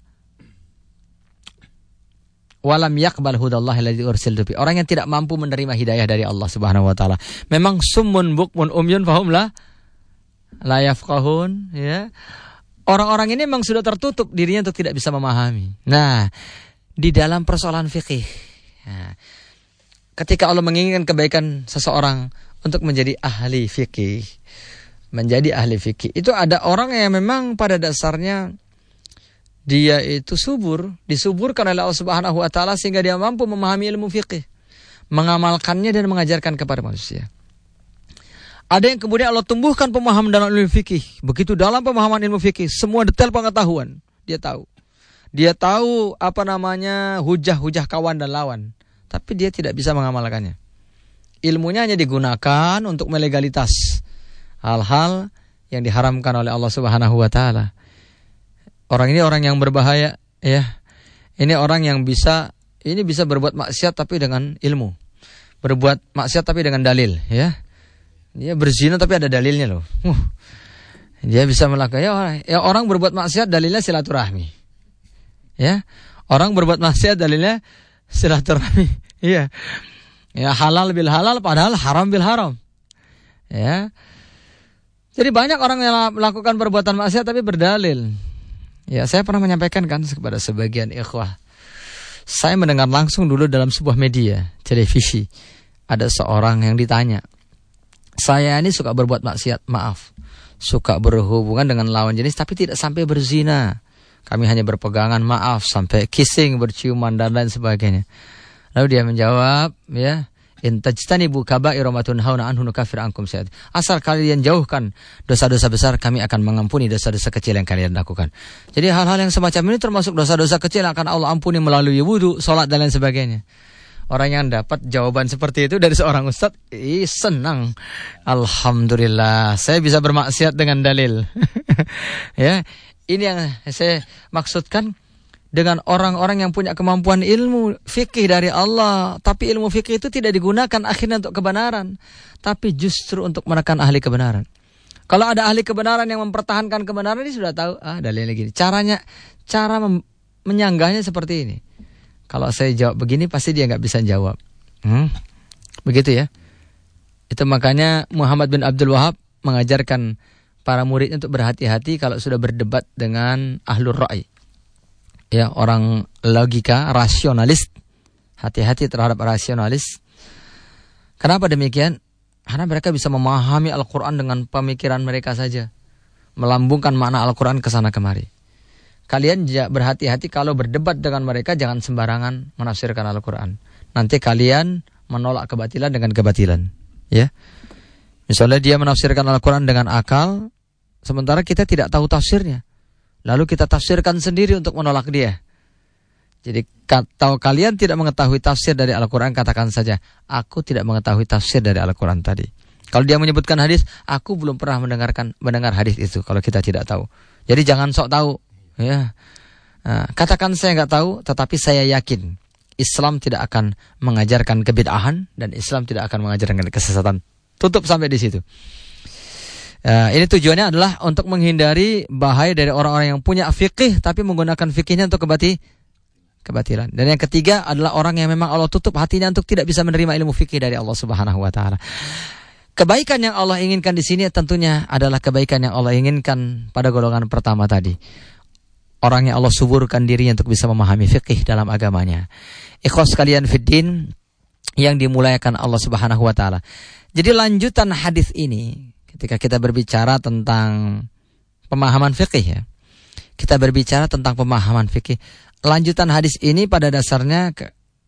walam yakbal hudallah alladzi ursiltu bi. Orang yang tidak mampu menerima hidayah dari Allah Subhanahu wa taala. Memang summun bukmun umyun fahum la la ya. Orang-orang ini memang sudah tertutup dirinya untuk tidak bisa memahami. Nah, di dalam persoalan fikih. Ya, ketika Allah menginginkan kebaikan seseorang untuk menjadi ahli fikih, menjadi ahli fikih. Itu ada orang yang memang pada dasarnya dia itu subur, disuburkan oleh Allah Subhanahu wa taala sehingga dia mampu memahami ilmu fikih, mengamalkannya dan mengajarkan kepada manusia. Ada yang kemudian Allah tumbuhkan pemahaman dalam ilmu fikih. Begitu dalam pemahaman ilmu fikih, semua detail pengetahuan dia tahu. Dia tahu apa namanya hujah-hujah kawan dan lawan, tapi dia tidak bisa mengamalkannya. Ilmunya hanya digunakan untuk melegalitas hal-hal yang diharamkan oleh Allah Subhanahu wa taala. Orang ini orang yang berbahaya ya. Ini orang yang bisa ini bisa berbuat maksiat tapi dengan ilmu. Berbuat maksiat tapi dengan dalil ya. Dia berzina tapi ada dalilnya loh. Uh, dia bisa melakukan ya, ya orang berbuat maksiat dalilnya silaturahmi. Ya. Orang berbuat maksiat dalilnya silaturahmi. Iya. Ya halal bil halal padahal haram bil haram. Ya. Jadi banyak orang yang melakukan perbuatan maksiat tapi berdalil. Ya, saya pernah menyampaikan kan kepada sebagian ikhwah. Saya mendengar langsung dulu dalam sebuah media, televisi. Ada seorang yang ditanya. Saya ini suka berbuat maksiat, maaf. Suka berhubungan dengan lawan jenis tapi tidak sampai berzina. Kami hanya berpegangan, maaf, sampai kissing, berciuman dan lain sebagainya. Lalu dia menjawab, ya, Intajtanibu kaba'ira ma tunhauna anhu nukaffir ankum sayyi'at. Asal kalian jauhkan dosa-dosa besar, kami akan mengampuni dosa-dosa kecil yang kalian lakukan. Jadi hal-hal yang semacam ini termasuk dosa-dosa kecil akan Allah ampuni melalui wudhu, sholat dan lain sebagainya. Orang yang dapat jawaban seperti itu dari seorang ustadz, ih senang. Alhamdulillah, saya bisa bermaksiat dengan dalil. ya, ini yang saya maksudkan dengan orang-orang yang punya kemampuan ilmu fikih dari Allah, tapi ilmu fikih itu tidak digunakan akhirnya untuk kebenaran, tapi justru untuk menekan ahli kebenaran. Kalau ada ahli kebenaran yang mempertahankan kebenaran ini sudah tahu ah dalilnya gini. Caranya cara menyanggahnya seperti ini. Kalau saya jawab begini pasti dia nggak bisa jawab. Hmm? Begitu ya. Itu makanya Muhammad bin Abdul Wahab mengajarkan para muridnya untuk berhati-hati kalau sudah berdebat dengan ahlur ra'i ya orang logika rasionalis hati-hati terhadap rasionalis kenapa demikian karena mereka bisa memahami Al-Quran dengan pemikiran mereka saja melambungkan makna Al-Quran ke sana kemari kalian berhati-hati kalau berdebat dengan mereka jangan sembarangan menafsirkan Al-Qur'an. Nanti kalian menolak kebatilan dengan kebatilan, ya. Misalnya dia menafsirkan Al-Qur'an dengan akal, sementara kita tidak tahu tafsirnya. Lalu kita tafsirkan sendiri untuk menolak dia. Jadi kalau kalian tidak mengetahui tafsir dari Al-Quran, katakan saja, aku tidak mengetahui tafsir dari Al-Quran tadi. Kalau dia menyebutkan hadis, aku belum pernah mendengarkan mendengar hadis itu. Kalau kita tidak tahu, jadi jangan sok tahu. Ya, nah, katakan saya nggak tahu, tetapi saya yakin Islam tidak akan mengajarkan kebid'ahan dan Islam tidak akan mengajarkan kesesatan. Tutup sampai di situ. Uh, ini tujuannya adalah untuk menghindari bahaya dari orang-orang yang punya fikih tapi menggunakan fikihnya untuk kebati kebatilan. Dan yang ketiga adalah orang yang memang Allah tutup hatinya untuk tidak bisa menerima ilmu fikih dari Allah Subhanahu wa taala. Kebaikan yang Allah inginkan di sini tentunya adalah kebaikan yang Allah inginkan pada golongan pertama tadi. Orang yang Allah suburkan dirinya untuk bisa memahami fikih dalam agamanya. Ikhwas kalian fiddin yang dimuliakan Allah Subhanahu wa taala. Jadi lanjutan hadis ini ketika kita berbicara tentang pemahaman fikih ya. Kita berbicara tentang pemahaman fikih. Lanjutan hadis ini pada dasarnya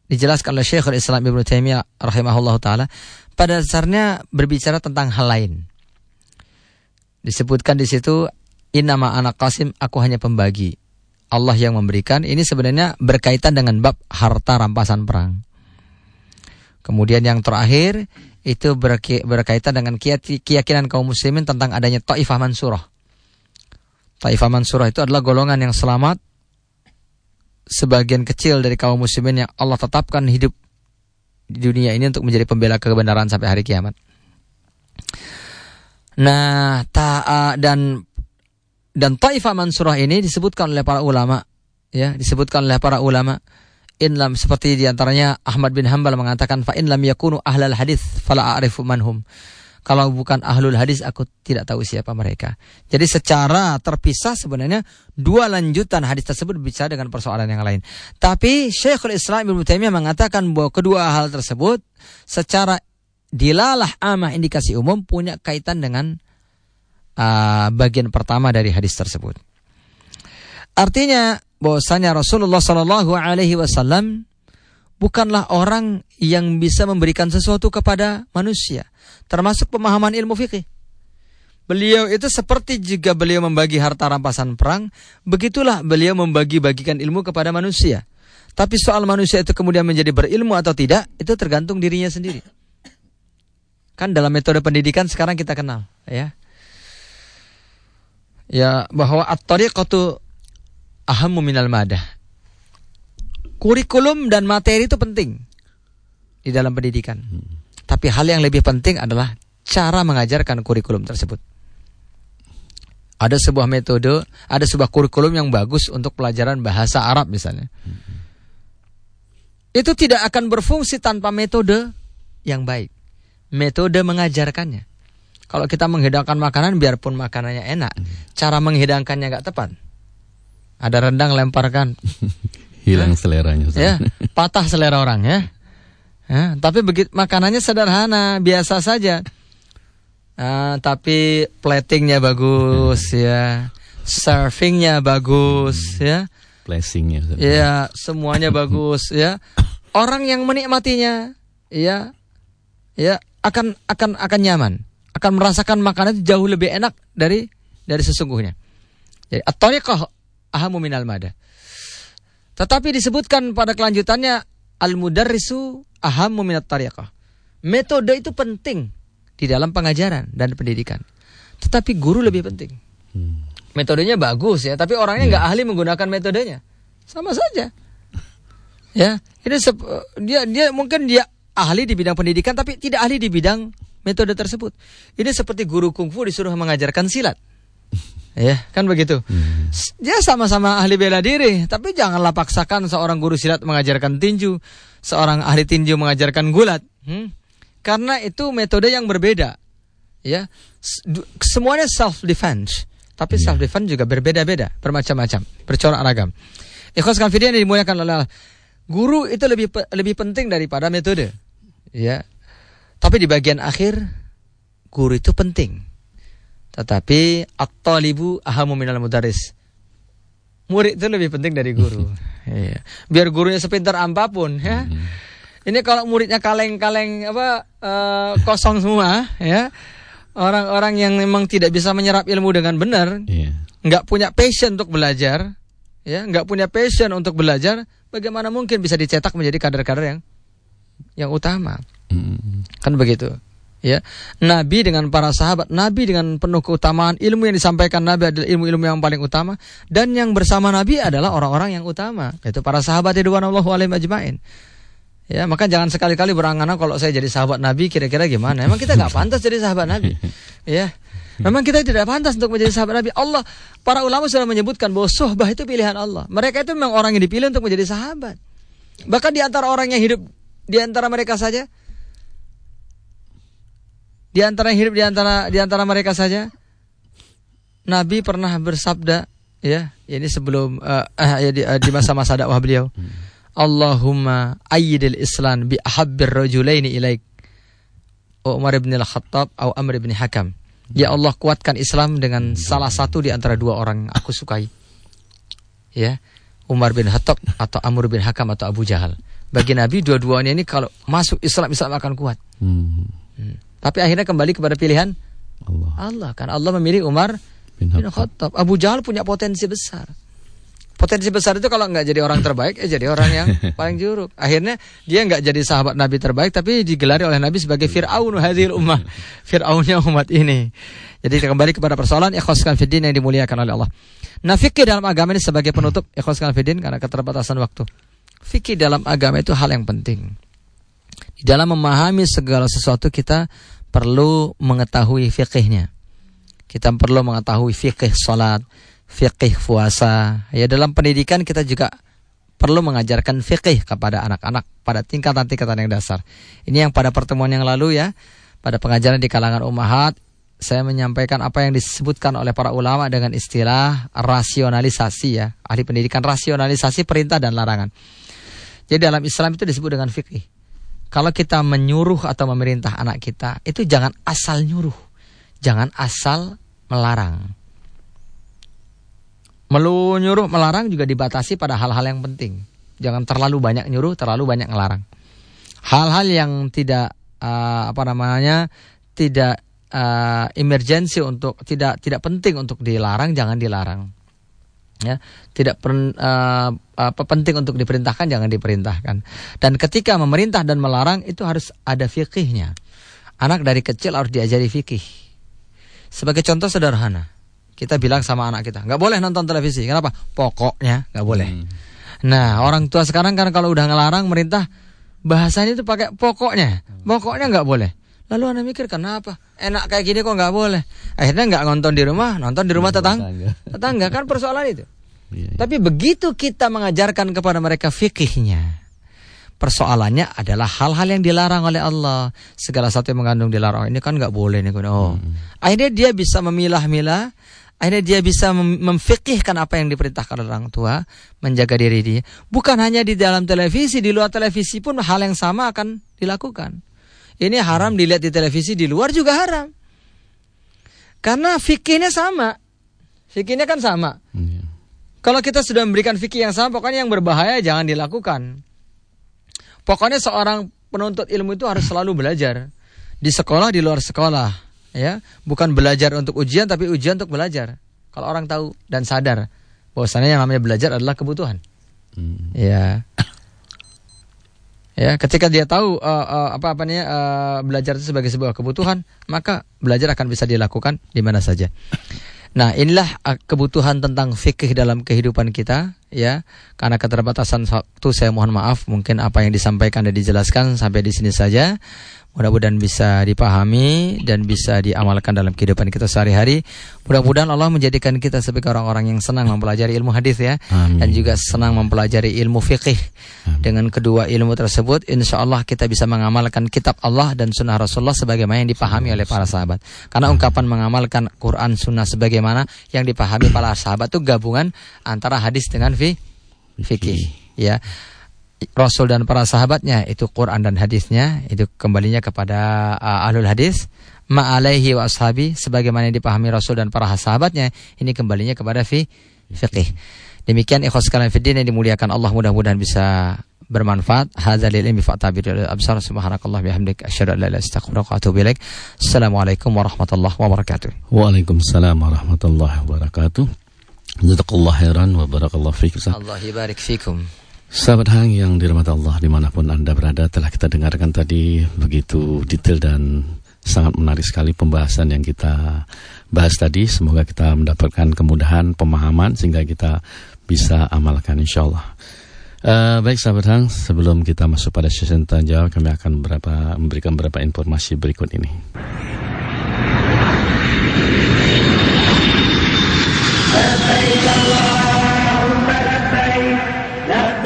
dijelaskan oleh Syekhul Islam Ibnu Taimiyah rahimahullah taala pada dasarnya berbicara tentang hal lain. Disebutkan di situ inama anak Qasim aku hanya pembagi. Allah yang memberikan ini sebenarnya berkaitan dengan bab harta rampasan perang. Kemudian yang terakhir itu berkaitan dengan keyakinan kaum muslimin tentang adanya Taifah Mansurah. Taifah Mansurah itu adalah golongan yang selamat sebagian kecil dari kaum muslimin yang Allah tetapkan hidup di dunia ini untuk menjadi pembela kebenaran sampai hari kiamat. Nah, ta'a dan dan Taifah Mansurah ini disebutkan oleh para ulama, ya, disebutkan oleh para ulama. In lam seperti di antaranya Ahmad bin Hambal mengatakan fa in lam yakunu ahlal hadis fala a'rifu manhum. Kalau bukan ahlul hadis aku tidak tahu siapa mereka. Jadi secara terpisah sebenarnya dua lanjutan hadis tersebut berbicara dengan persoalan yang lain. Tapi Syekhul Islam Ibnu Taimiyah mengatakan bahwa kedua hal tersebut secara dilalah amah indikasi umum punya kaitan dengan uh, bagian pertama dari hadis tersebut. Artinya bahwasanya Rasulullah Shallallahu Alaihi Wasallam bukanlah orang yang bisa memberikan sesuatu kepada manusia, termasuk pemahaman ilmu fikih. Beliau itu seperti jika beliau membagi harta rampasan perang, begitulah beliau membagi-bagikan ilmu kepada manusia. Tapi soal manusia itu kemudian menjadi berilmu atau tidak, itu tergantung dirinya sendiri. Kan dalam metode pendidikan sekarang kita kenal, ya. Ya, bahwa at-tariqatu ahammu minal madah kurikulum dan materi itu penting di dalam pendidikan. Hmm. Tapi hal yang lebih penting adalah cara mengajarkan kurikulum tersebut. Ada sebuah metode, ada sebuah kurikulum yang bagus untuk pelajaran bahasa Arab misalnya. Hmm. Itu tidak akan berfungsi tanpa metode yang baik. Metode mengajarkannya. Kalau kita menghidangkan makanan, biarpun makanannya enak, hmm. cara menghidangkannya nggak tepat. Ada rendang lemparkan, hilang seleranya. Ya, patah selera orang ya. ya tapi begitu makanannya sederhana, biasa saja. Uh, tapi platingnya bagus ya, servingnya bagus ya. Blessingnya. Ya, semuanya bagus ya. Orang yang menikmatinya ya, ya akan akan akan nyaman, akan merasakan makanan itu jauh lebih enak dari dari sesungguhnya. Jadi at-tariqah ahamu minal mada. Tetapi disebutkan pada kelanjutannya al-mudarrisu ahammu minat tariqah. Metode itu penting di dalam pengajaran dan pendidikan. Tetapi guru lebih penting. Hmm. Metodenya bagus ya, tapi orangnya nggak yeah. ahli menggunakan metodenya. Sama saja. Ya, ini dia dia mungkin dia ahli di bidang pendidikan tapi tidak ahli di bidang metode tersebut. Ini seperti guru kungfu disuruh mengajarkan silat. Ya, kan begitu. Hmm. Dia sama-sama ahli bela diri, tapi janganlah paksakan seorang guru silat mengajarkan tinju, seorang ahli tinju mengajarkan gulat. Hmm? Karena itu metode yang berbeda. Ya, semuanya self defense, tapi yeah. self defense juga berbeda-beda, bermacam-macam, bercorak ragam. Ikhlas yang dimuliakan oleh guru itu lebih lebih penting daripada metode. Ya. Tapi di bagian akhir guru itu penting tetapi at-talibu ahamu minal mudaris. murid itu lebih penting dari guru. Iya. Biar gurunya sepintar apa pun ya. Hmm. Ini kalau muridnya kaleng-kaleng apa eh, kosong semua ya. Orang-orang yang memang tidak bisa menyerap ilmu dengan benar, Iya. nggak punya passion untuk belajar, ya, nggak punya passion untuk belajar, bagaimana mungkin bisa dicetak menjadi kader-kader yang yang utama? Hmm. Kan begitu. Ya. Nabi dengan para sahabat, Nabi dengan penuh keutamaan, ilmu yang disampaikan Nabi adalah ilmu-ilmu yang paling utama dan yang bersama Nabi adalah orang-orang yang utama, yaitu para sahabat ridwanullah alaihim ajmain. Ya, maka jangan sekali-kali berangan kalau saya jadi sahabat Nabi kira-kira gimana? Emang kita nggak pantas jadi sahabat Nabi. Ya. Memang kita tidak pantas untuk menjadi sahabat Nabi. Allah, para ulama sudah menyebutkan bahwa sohbah itu pilihan Allah. Mereka itu memang orang yang dipilih untuk menjadi sahabat. Bahkan di antara orang yang hidup di antara mereka saja di antara yang hidup di antara di antara mereka saja Nabi pernah bersabda ya ini sebelum eh, eh, ya, di, eh, di masa-masa dakwah beliau Allahumma ayyidil Islam bi ahabbir rajulaini ilaik. Umar bin Al-Khattab atau Amr bin Hakam. Ya Allah kuatkan Islam dengan salah satu di antara dua orang yang aku sukai. Ya Umar bin Khattab atau Amr bin Hakam atau Abu Jahal. Bagi Nabi dua-duanya ini kalau masuk Islam Islam akan kuat. Hmm. Hmm. Tapi akhirnya kembali kepada pilihan Allah. Allah. Kan Allah memilih Umar Bin bin Khattab. Abu Jahal punya potensi besar. Potensi besar itu kalau nggak jadi orang terbaik, eh jadi orang yang paling juruk. Akhirnya dia nggak jadi sahabat Nabi terbaik, tapi digelari oleh Nabi sebagai Fir'aun hadhil ummah. Fir'aunnya umat ini. Jadi kembali kepada persoalan ikhlaskan fiddin yang dimuliakan oleh Allah. Nah fikih dalam agama ini sebagai penutup ikhlaskan fiddin karena keterbatasan waktu. Fikih dalam agama itu hal yang penting. Dalam memahami segala sesuatu kita perlu mengetahui fikihnya. Kita perlu mengetahui fikih salat, fikih puasa. Ya dalam pendidikan kita juga perlu mengajarkan fikih kepada anak-anak pada tingkatan-tingkatan yang dasar. Ini yang pada pertemuan yang lalu ya, pada pengajaran di kalangan umahat saya menyampaikan apa yang disebutkan oleh para ulama dengan istilah rasionalisasi ya, ahli pendidikan rasionalisasi perintah dan larangan. Jadi dalam Islam itu disebut dengan fikih. Kalau kita menyuruh atau memerintah anak kita, itu jangan asal nyuruh. Jangan asal melarang. Melu nyuruh melarang juga dibatasi pada hal-hal yang penting. Jangan terlalu banyak nyuruh, terlalu banyak melarang. Hal-hal yang tidak uh, apa namanya tidak uh, emergensi untuk tidak tidak penting untuk dilarang, jangan dilarang. Ya, tidak pen, uh, apa penting untuk diperintahkan jangan diperintahkan. Dan ketika memerintah dan melarang itu harus ada fikihnya. Anak dari kecil harus diajari fikih. Sebagai contoh sederhana, kita bilang sama anak kita, nggak boleh nonton televisi. Kenapa? Pokoknya nggak boleh. Hmm. Nah, orang tua sekarang kan kalau udah ngelarang merintah bahasanya itu pakai pokoknya. Pokoknya nggak boleh. Lalu anak mikir kenapa? Enak kayak gini kok nggak boleh. Akhirnya nggak nonton di rumah, nonton di rumah tetangga. Tetangga. Kan persoalan itu. Iya, iya. Tapi begitu kita mengajarkan kepada mereka fikihnya, persoalannya adalah hal-hal yang dilarang oleh Allah. Segala sesuatu yang mengandung dilarang ini kan nggak boleh nih. Oh, akhirnya dia bisa memilah-milah. Akhirnya dia bisa mem- memfikihkan apa yang diperintahkan oleh orang tua, menjaga diri dia. Bukan hanya di dalam televisi, di luar televisi pun hal yang sama akan dilakukan. Ini haram dilihat di televisi, di luar juga haram. Karena fikihnya sama. Fikihnya kan sama. Iya. Kalau kita sudah memberikan fikih yang sama, pokoknya yang berbahaya jangan dilakukan. Pokoknya seorang penuntut ilmu itu harus selalu belajar di sekolah, di luar sekolah, ya, bukan belajar untuk ujian, tapi ujian untuk belajar. Kalau orang tahu dan sadar bahwasanya yang namanya belajar adalah kebutuhan, Hmm. ya, ya, ketika dia tahu eh, eh, apa apa namanya eh, belajar itu sebagai sebuah kebutuhan, maka belajar akan bisa dilakukan di mana saja. Nah, inilah uh, kebutuhan tentang fikih dalam kehidupan kita, ya. Karena keterbatasan waktu, saya mohon maaf. Mungkin apa yang disampaikan dan dijelaskan sampai di sini saja. Mudah-mudahan bisa dipahami dan bisa diamalkan dalam kehidupan kita sehari-hari. Mudah-mudahan Allah menjadikan kita sebagai orang-orang yang senang mempelajari ilmu hadis ya, Amin. dan juga senang mempelajari ilmu fikih. Dengan kedua ilmu tersebut, insya Allah kita bisa mengamalkan kitab Allah dan sunnah Rasulullah sebagaimana yang dipahami oleh para sahabat. Karena ungkapan mengamalkan Quran sunnah sebagaimana yang dipahami para sahabat itu gabungan antara hadis dengan fi fikih. Ya, Rasul dan para sahabatnya itu Quran dan hadisnya itu kembalinya kepada uh, ahlul hadis. Ma'alaihi wa ashabi sebagaimana yang dipahami Rasul dan para sahabatnya ini kembalinya kepada fi fikih. Demikian ikhwas sekalian fiddin yang dimuliakan Allah mudah-mudahan bisa bermanfaat. Hadza lil ilmi fa'tabir absar subhanakallah bihamdik asyhadu an la ilaha illa anta wa atubu ilaik. Assalamualaikum warahmatullahi wabarakatuh. Waalaikumsalam warahmatullahi wabarakatuh. Jazakallah khairan wa barakallahu fiik. Allah barik fikum. Sahabat Hang yang dirahmati Allah di mana pun Anda berada telah kita dengarkan tadi begitu detail dan sangat menarik sekali pembahasan yang kita bahas tadi. Semoga kita mendapatkan kemudahan pemahaman sehingga kita bisa amalkan insya Allah. Uh, baik sahabat Hang, sebelum kita masuk pada sesi tanya jawab, kami akan berapa, memberikan beberapa informasi berikut ini.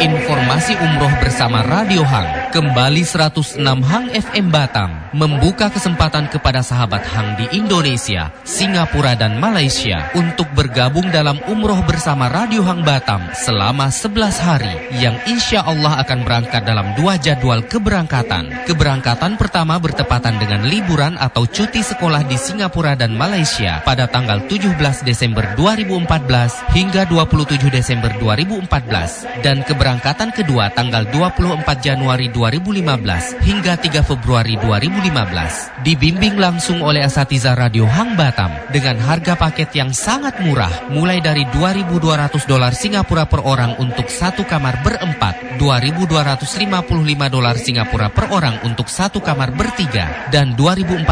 Informasi umroh bersama Radio Hang kembali 106 Hang FM Batam membuka kesempatan kepada sahabat Hang di Indonesia, Singapura dan Malaysia untuk bergabung dalam umroh bersama Radio Hang Batam selama 11 hari yang insya Allah akan berangkat dalam dua jadwal keberangkatan. Keberangkatan pertama bertepatan dengan liburan atau cuti sekolah di Singapura dan Malaysia pada tanggal 17 Desember 2014 hingga 27 Desember 2014 dan keberangkatan keberangkatan kedua tanggal 24 Januari 2015 hingga 3 Februari 2015. Dibimbing langsung oleh Asatiza Radio Hang Batam dengan harga paket yang sangat murah mulai dari 2.200 dolar Singapura per orang untuk satu kamar berempat, 2.255 dolar Singapura per orang untuk satu kamar bertiga, dan 2.450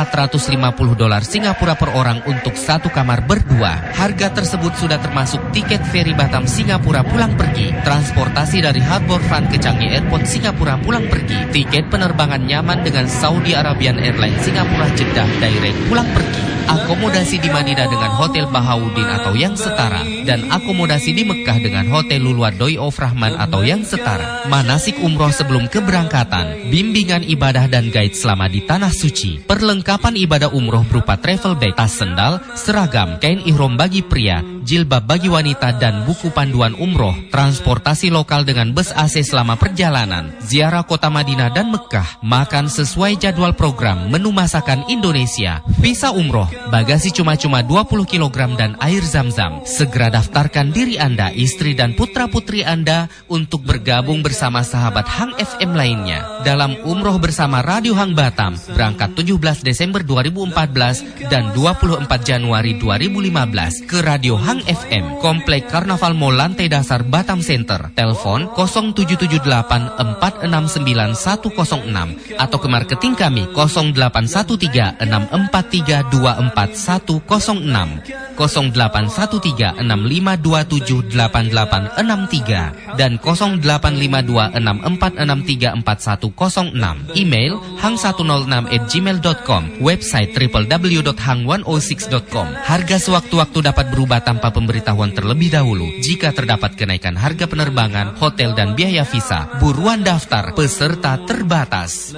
dolar Singapura per orang untuk satu kamar berdua. Harga tersebut sudah termasuk tiket feri Batam Singapura pulang pergi, transportasi dari Harbor Front ke Changi Airport Singapura pulang pergi. Tiket penerbangan nyaman dengan Saudi Arabian Airlines Singapura Jeddah Direct pulang pergi akomodasi di Madinah dengan Hotel Bahauddin atau yang setara, dan akomodasi di Mekah dengan Hotel Luluat Doi of Rahman atau yang setara. Manasik umroh sebelum keberangkatan, bimbingan ibadah dan guide selama di Tanah Suci, perlengkapan ibadah umroh berupa travel bag, tas sendal, seragam, kain ihrom bagi pria, jilbab bagi wanita, dan buku panduan umroh, transportasi lokal dengan bus AC selama perjalanan, ziarah kota Madinah dan Mekah, makan sesuai jadwal program, menu masakan Indonesia, visa umroh, bagasi cuma-cuma 20 kg dan air zam-zam. Segera daftarkan diri Anda, istri dan putra-putri Anda untuk bergabung bersama sahabat Hang FM lainnya dalam umroh bersama Radio Hang Batam berangkat 17 Desember 2014 dan 24 Januari 2015 ke Radio Hang FM Komplek Karnaval Mall Lantai Dasar Batam Center. Telepon 0778 469 106 atau ke marketing kami 0813 643 4106 0813 65278863 dan 085264634106 email hang106 at gmail.com website www.hang106.com harga sewaktu-waktu dapat berubah tanpa pemberitahuan terlebih dahulu. Jika terdapat kenaikan harga penerbangan hotel dan biaya visa buruan daftar peserta terbatas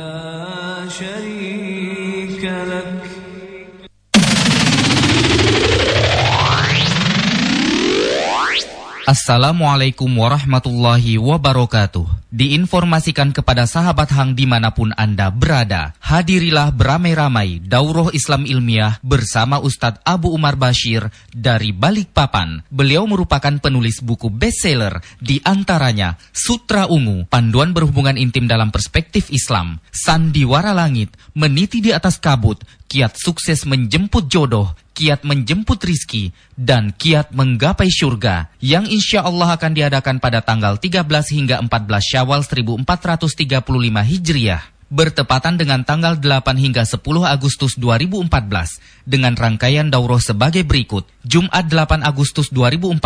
Assalamualaikum warahmatullahi wabarakatuh. Diinformasikan kepada sahabat Hang di mana pun Anda berada. Hadirilah beramai-ramai Dauroh Islam Ilmiah bersama Ustadz Abu Umar Bashir dari Balikpapan. Beliau merupakan penulis buku bestseller di antaranya Sutra Ungu, Panduan Berhubungan Intim dalam Perspektif Islam, Sandiwara Langit, Meniti di Atas Kabut, Kiat Sukses Menjemput Jodoh, kiat menjemput rizki, dan kiat menggapai surga yang insya Allah akan diadakan pada tanggal 13 hingga 14 Syawal 1435 Hijriah bertepatan dengan tanggal 8 hingga 10 Agustus 2014 dengan rangkaian daurah sebagai berikut. Jumat 8 Agustus 2014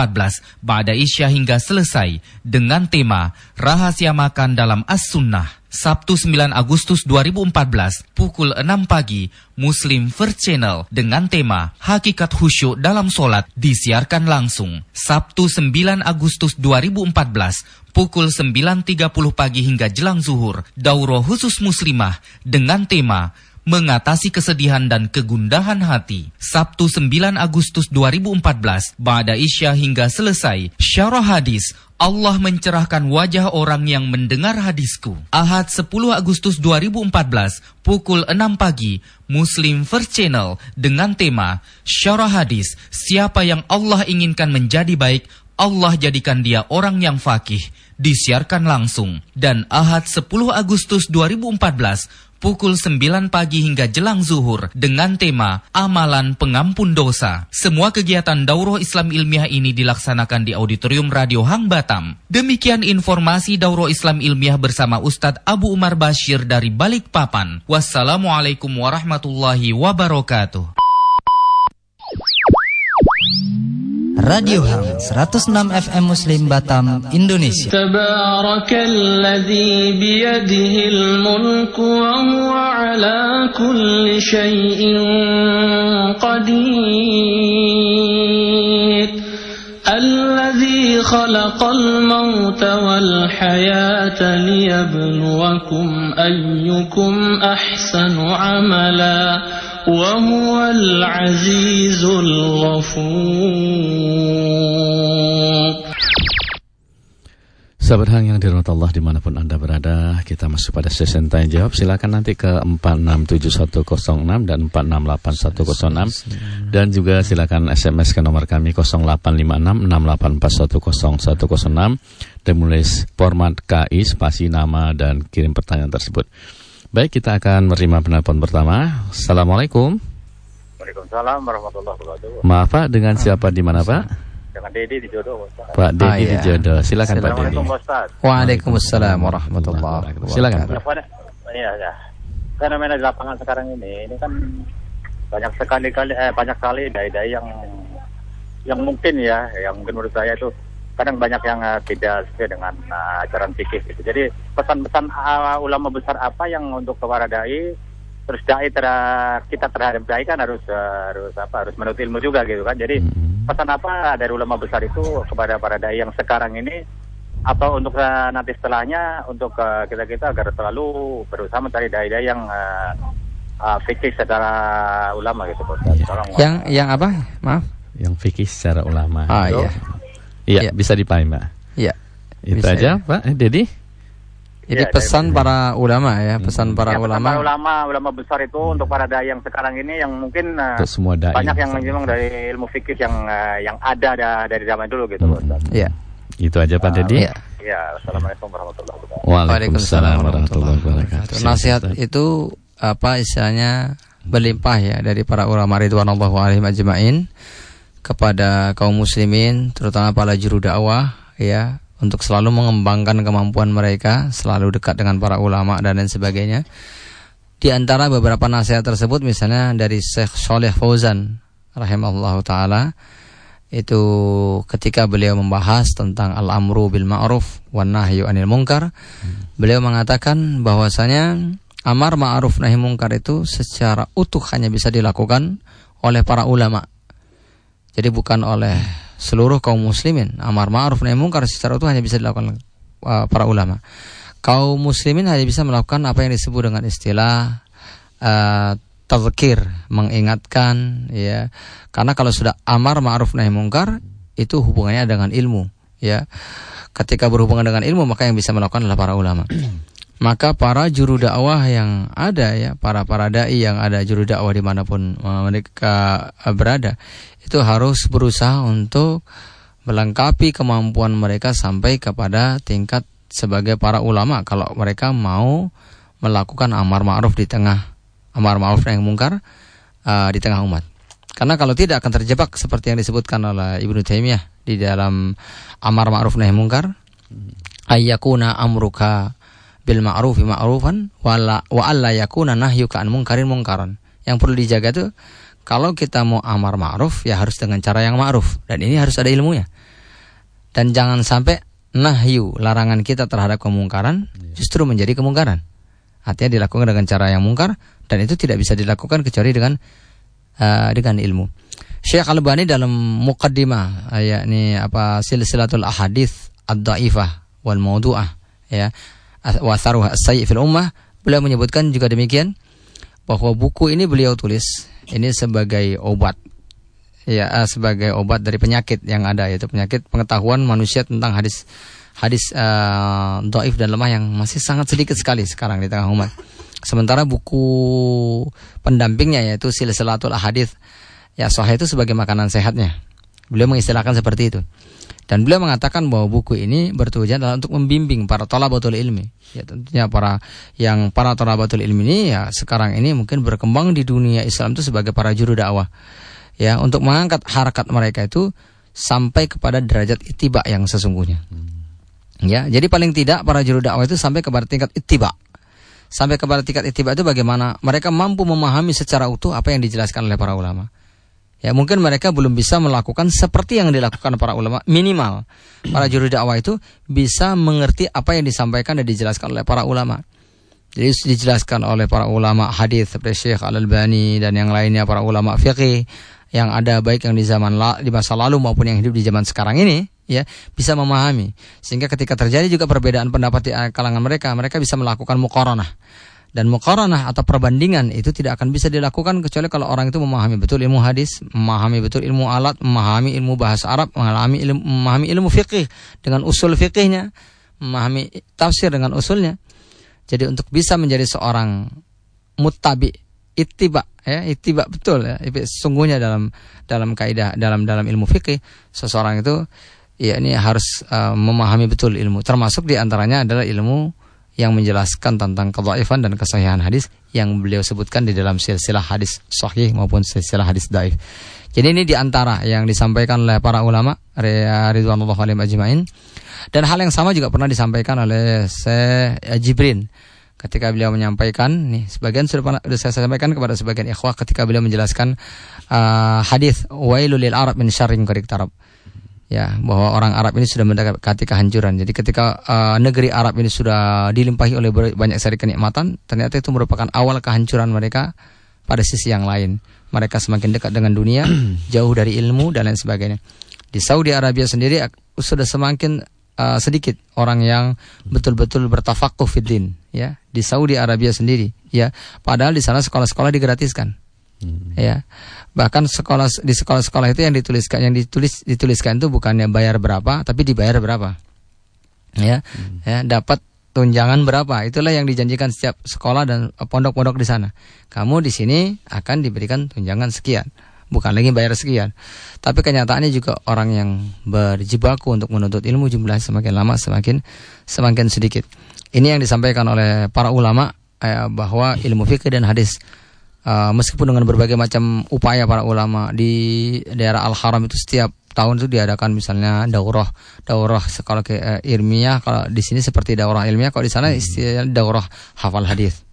Ba'da Isya hingga selesai dengan tema Rahasia Makan dalam As-Sunnah. Sabtu 9 Agustus 2014 pukul 6 pagi Muslim First Channel dengan tema Hakikat Khusyuk dalam Solat disiarkan langsung. Sabtu 9 Agustus 2014 pukul 9.30 pagi hingga jelang zuhur Dauro khusus muslimah dengan tema mengatasi kesedihan dan kegundahan hati. Sabtu 9 Agustus 2014, Ba'da Isya hingga selesai, syarah hadis Allah mencerahkan wajah orang yang mendengar hadisku. Ahad 10 Agustus 2014, pukul 6 pagi, Muslim First Channel dengan tema Syarah Hadis, siapa yang Allah inginkan menjadi baik, Allah jadikan dia orang yang fakih, disiarkan langsung. Dan Ahad 10 Agustus 2014, pukul 9 pagi hingga jelang zuhur dengan tema Amalan Pengampun Dosa. Semua kegiatan Daurah Islam Ilmiah ini dilaksanakan di Auditorium Radio Hang Batam. Demikian informasi Daurah Islam Ilmiah bersama Ustadz Abu Umar Bashir dari Balikpapan. Wassalamualaikum warahmatullahi wabarakatuh. Radio Ham 106 FM Muslim Batam Indonesia Tabarakalladzi biyadihil mulku wa huwa ala kulli syai'in qadir الذي خلق الموت والحياة ليبلوكم أيكم أحسن عملاً وهو العزيز الغفور Sahabat Hang yang dirahmati Allah dimanapun Anda berada, kita masuk pada sesi tanya jawab. Silakan nanti ke 467106 dan 468106 dan juga silakan SMS ke nomor kami 085668410106 dan menulis format KI spasi nama dan kirim pertanyaan tersebut. Baik, kita akan menerima penelpon pertama. Assalamualaikum. Waalaikumsalam warahmatullahi wabarakatuh. Maaf Pak, dengan siapa di mana Pak? Dengan Dedi di Jodoh, Ustaz. Pak Dedi Ah, di iya. Jodoh. Silakan Pak Dedi. Waalaikumsalam warahmatullahi wabarakatuh Silakan, Pak. Ya, iya, ya. Fenomena di lapangan sekarang ini, ini kan banyak sekali kali, eh, banyak sekali dai-dai yang yang mungkin ya, yang mungkin menurut saya itu kadang banyak yang eh, tidak sesuai dengan eh, ajaran fikih gitu. Jadi pesan-pesan uh, ulama besar apa yang untuk para dai terus dai ter- kita terhadap dai kan harus eh, harus apa harus menurut ilmu juga gitu kan. Jadi Hmm. pesan apa dari ulama besar itu kepada para dai yang sekarang ini atau untuk eh, nanti setelahnya untuk eh, kita kita agar selalu berusaha mencari dai-dai yang uh, fikih secara ulama gitu. Tolong Yang yang apa? Maaf. Yang fikih secara ulama. Ah iya. Iya, Iya. bisa dipahami Pak. Iya. Itu Bisa, aja ya. Pak, Eh, Dedi. Jadi Iya, pesan para ulama ya, pesan para Ya, pesan ulama. para ulama ulama besar itu untuk para dai yang sekarang ini yang mungkin eh, Untuk semua dai. banyak yang memang dari ilmu fikih yang eh, yang ada da- dari zaman dulu gitu Ustaz. Iya. Itu aja Pak Dedi. Iya. Ya, assalamualaikum warahmatullahi wabarakatuh. Waalaikumsalam warahmatullahi wabarakatuh. Nasihat itu apa istilahnya berlimpah ya dari para ulama ridwanullah alaihim ajmain kepada kaum muslimin terutama para juru dakwah ya untuk selalu mengembangkan kemampuan mereka selalu dekat dengan para ulama dan lain sebagainya. Di antara beberapa nasihat tersebut misalnya dari Syekh Soleh Fauzan rahimahullah taala itu ketika beliau membahas tentang al-amru bil ma'ruf wan nahyu anil munkar beliau mengatakan bahwasanya amar ma'ruf nahi munkar itu secara utuh hanya bisa dilakukan oleh para ulama jadi bukan oleh seluruh kaum muslimin amar ma'ruf nahi munkar secara utuh hanya bisa dilakukan uh, para ulama kaum muslimin hanya bisa melakukan apa yang disebut dengan istilah uh, tazkir, mengingatkan ya. Karena kalau sudah amar ma'ruf nahi munkar itu hubungannya dengan ilmu ya. Ketika berhubungan dengan ilmu maka yang bisa melakukan adalah para ulama. Maka para juru dakwah yang ada ya, para para dai yang ada juru dakwah di mana pun uh, mereka uh, berada itu harus berusaha untuk melengkapi kemampuan mereka sampai kepada tingkat sebagai para ulama kalau mereka mau melakukan amar ma'ruf di tengah amar ma'ruf nahi mungkar uh, di tengah umat. Karena kalau tidak akan terjebak seperti yang disebutkan oleh Ibnu Taimiyah di dalam amar ma'ruf nahi mungkar ayyakuna amruka bil ma'rufi ma'rufan wala wa alla yakuna nahyuka an mungkarin mungkaran. Yang perlu dijaga tuh kalau kita mau amar ma'ruf ya harus dengan cara yang ma'ruf dan ini harus ada ilmunya. Dan jangan sampai nahyu larangan kita terhadap kemungkaran justru menjadi kemungkaran. Artinya dilakukan dengan cara yang mungkar dan itu tidak bisa dilakukan kecuali dengan uh, dengan ilmu. Syekh Al-Albani dalam muqaddimah uh, yakni apa silsilatul ahadits ad-dhaifah wal mawdu'ah ya wa tharuha as-sayyi fil ummah beliau menyebutkan juga demikian bahwa buku ini beliau tulis ini sebagai obat ya eh, sebagai obat dari penyakit yang ada yaitu penyakit pengetahuan manusia tentang hadis hadis uh, doif dan lemah yang masih sangat sedikit sekali sekarang di tengah umat. Sementara buku pendampingnya yaitu silsilatul ahadith ya sahih itu sebagai makanan sehatnya. Beliau mengistilahkan seperti itu. Dan beliau mengatakan bahwa buku ini bertujuan adalah untuk membimbing para talabatul ilmi. Ya tentunya para yang para talabatul ilmi ini ya sekarang ini mungkin berkembang di dunia Islam itu sebagai para juru dakwah. Ya untuk mengangkat harakat mereka itu sampai kepada derajat itibak yang sesungguhnya. Ya, jadi paling tidak para juru dakwah itu sampai kepada tingkat ittiba. Sampai kepada tingkat ittiba itu bagaimana mereka mampu memahami secara utuh apa yang dijelaskan oleh para ulama. Ya, mungkin mereka belum bisa melakukan seperti yang dilakukan para ulama. Minimal para juru dakwah itu bisa mengerti apa yang disampaikan dan dijelaskan oleh para ulama. Jadi dijelaskan oleh para ulama hadis seperti Syekh Al-Albani dan yang lainnya para ulama fikih yang ada baik yang di zaman di masa lalu maupun yang hidup di zaman sekarang ini ya bisa memahami sehingga ketika terjadi juga perbedaan pendapat di kalangan mereka mereka bisa melakukan muqaranah dan muqaranah atau perbandingan itu tidak akan bisa dilakukan kecuali kalau orang itu memahami betul ilmu hadis, memahami betul ilmu alat, memahami ilmu bahasa Arab, memahami ilmu, memahami ilmu fikih dengan usul fikihnya, memahami tafsir dengan usulnya. Jadi untuk bisa menjadi seorang muttabi ittiba ya ittiba betul ya sungguhnya dalam dalam kaidah dalam dalam ilmu fikih seseorang itu ya ini harus uh, memahami betul ilmu. Termasuk di antaranya adalah ilmu yang menjelaskan tentang kedhaifan dan kesahihan hadis yang beliau sebutkan di dalam silsilah hadis sahih maupun silsilah hadis daif. Jadi ini di antara yang disampaikan oleh para ulama ridwanullah alaihim ajmain. Dan hal yang sama juga pernah disampaikan oleh Syekh Jibrin ketika beliau menyampaikan nih sebagian sudah pernah sudah saya sampaikan kepada sebagian ikhwah ketika beliau menjelaskan uh, hadis wailul lil arab min syarrin qad ya bahwa orang Arab ini sudah mendekati kehancuran. Jadi ketika uh, negeri Arab ini sudah dilimpahi oleh banyak sekali kenikmatan, ternyata itu merupakan awal kehancuran mereka pada sisi yang lain. Mereka semakin dekat dengan dunia, jauh dari ilmu dan lain sebagainya. Di Saudi Arabia sendiri sudah semakin uh, sedikit orang yang betul-betul bertafakuh fiddin ya di Saudi Arabia sendiri ya padahal di sana sekolah-sekolah digratiskan hmm. ya. Bahkan sekolah di sekolah-sekolah itu yang dituliskan yang ditulis dituliskan itu bukannya bayar berapa tapi dibayar berapa. Ya. Hmm. ya dapat tunjangan berapa. Itulah yang dijanjikan setiap sekolah dan pondok-pondok di sana. Kamu di sini akan diberikan tunjangan sekian bukan lagi bayar sekian. Tapi kenyataannya juga orang yang berjibaku untuk menuntut ilmu jumlahnya semakin lama semakin semakin sedikit. Ini yang disampaikan oleh para ulama eh, bahwa ilmu fikih dan hadis uh, meskipun dengan berbagai macam upaya para ulama di daerah Al Haram itu setiap tahun itu diadakan misalnya daurah daurah kalau ke uh, ilmiah kalau di sini seperti daurah ilmiah kalau di sana istilah daurah hafal hadis.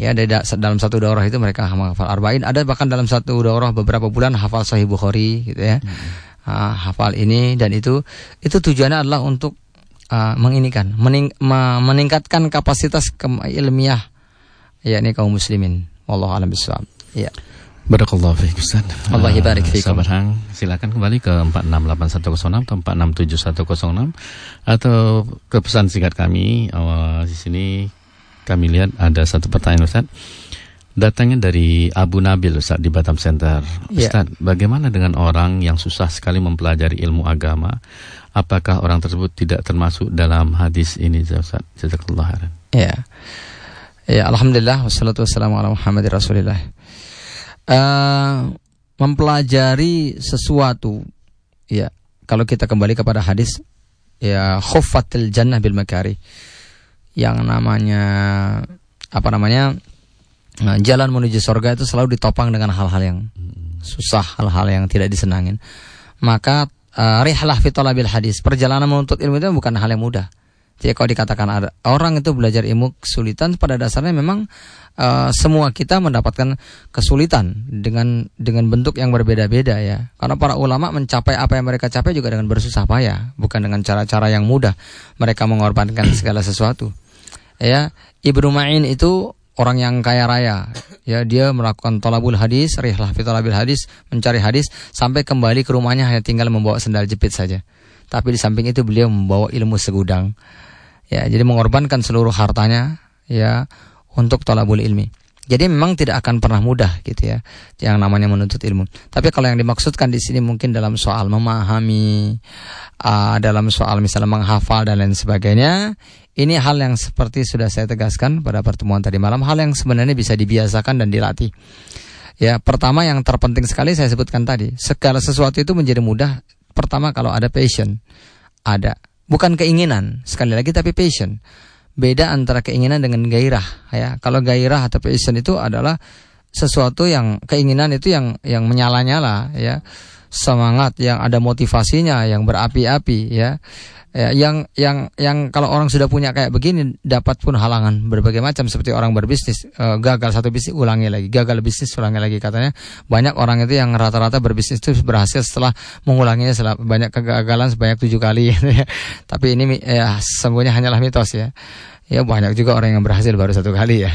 Ya ada dalam satu daurah itu mereka hafal arba'in ada bahkan dalam satu daurah beberapa bulan hafal sahih bukhari gitu ya. Hmm. uh, hafal ini dan itu itu tujuannya adalah untuk uh, menginikan mening, meningkatkan kapasitas ilmiah yakni kaum muslimin Allah alam bisawab. Ya. Barakallahu fiik Ustaz. Allah barik fiik. Sahabat Hang, silakan kembali ke 468106 atau 467106 atau ke pesan singkat kami. Oh, di sini kami lihat ada satu pertanyaan Ustaz. Datangnya dari Abu Nabil Ustaz di Batam Center. Ya. Ustaz, bagaimana dengan orang yang susah sekali mempelajari ilmu agama? Apakah orang tersebut tidak termasuk dalam hadis ini Ustaz? Jazakallahu khairan. Ya. Ya, alhamdulillah wassalatu wassalamu ala Muhammad Rasulillah. Uh, mempelajari sesuatu ya, kalau kita kembali kepada hadis ya khuffatil jannah bil makari. Yang namanya apa namanya? Nah, jalan menuju surga itu selalu ditopang dengan hal-hal yang susah, hal-hal yang tidak disenangin. Maka uh, rihlah fi hadis, perjalanan menuntut ilmu itu bukan hal yang mudah jadi kalau dikatakan ada orang itu belajar ilmu kesulitan pada dasarnya memang uh, semua kita mendapatkan kesulitan dengan dengan bentuk yang berbeda-beda ya. Karena para ulama mencapai apa yang mereka capai juga dengan bersusah payah, bukan dengan cara-cara yang mudah. Mereka mengorbankan segala sesuatu. Ya, Ibnu Ma'in itu orang yang kaya raya. Ya, dia melakukan tolabul hadis, rihlah fi tolabil hadis, mencari hadis sampai kembali ke rumahnya hanya tinggal membawa sendal jepit saja. Tapi di samping itu beliau membawa ilmu segudang ya jadi mengorbankan seluruh hartanya ya untuk talabul ilmi Jadi memang tidak akan pernah mudah gitu ya, yang namanya menuntut ilmu. Tapi kalau yang dimaksudkan di sini mungkin dalam soal memahami, uh, dalam soal misalnya menghafal dan lain sebagainya, ini hal yang seperti sudah saya tegaskan pada pertemuan tadi malam, hal yang sebenarnya bisa dibiasakan dan dilatih. Ya, pertama yang terpenting sekali saya sebutkan tadi, segala sesuatu itu menjadi mudah. Pertama kalau ada passion, ada bukan keinginan sekali lagi tapi passion beda antara keinginan dengan gairah ya. Kalau gairah atau passion itu adalah sesuatu yang keinginan itu yang yang menyala-nyala ya. Semangat yang ada motivasinya yang berapi-api ya. Ya, yang yang yang kalau orang sudah punya kayak begini dapat pun halangan berbagai macam. Seperti orang berbisnis e, gagal satu bisnis ulangi lagi. Gagal bisnis ulangi lagi. Katanya banyak orang itu yang rata-rata berbisnis itu berhasil setelah mengulanginya setelah banyak kegagalan sebanyak tujuh kali. Ya. tapi ini ya sesungguhnya hanyalah mitos ya. Ya banyak juga orang yang berhasil baru satu kali ya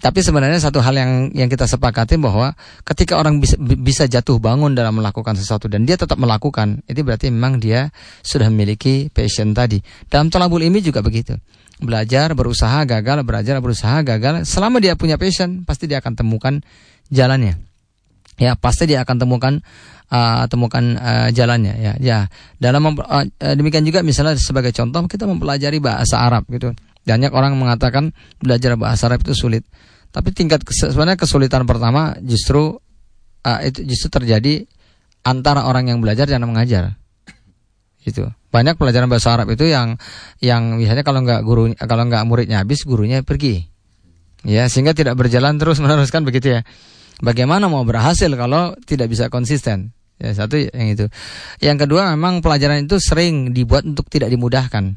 tapi sebenarnya satu hal yang yang kita sepakati bahwa ketika orang bisa, bisa jatuh bangun dalam melakukan sesuatu dan dia tetap melakukan, itu berarti memang dia sudah memiliki passion tadi. Dalam tolabul ini juga begitu. Belajar, berusaha, gagal, belajar, berusaha, gagal. Selama dia punya passion, pasti dia akan temukan jalannya. Ya, pasti dia akan temukan uh, temukan uh, jalannya ya. Ya, dalam uh, demikian juga misalnya sebagai contoh kita mempelajari bahasa Arab gitu. Banyak orang mengatakan belajar bahasa Arab itu sulit. Tapi tingkat sebenarnya kesulitan pertama justru uh, itu justru terjadi antara orang yang belajar dan mengajar. Itu. Banyak pelajaran bahasa Arab itu yang yang misalnya kalau nggak guru kalau nggak muridnya habis gurunya pergi. Ya, sehingga tidak berjalan terus meneruskan begitu ya. Bagaimana mau berhasil kalau tidak bisa konsisten? Ya, satu yang itu. Yang kedua memang pelajaran itu sering dibuat untuk tidak dimudahkan.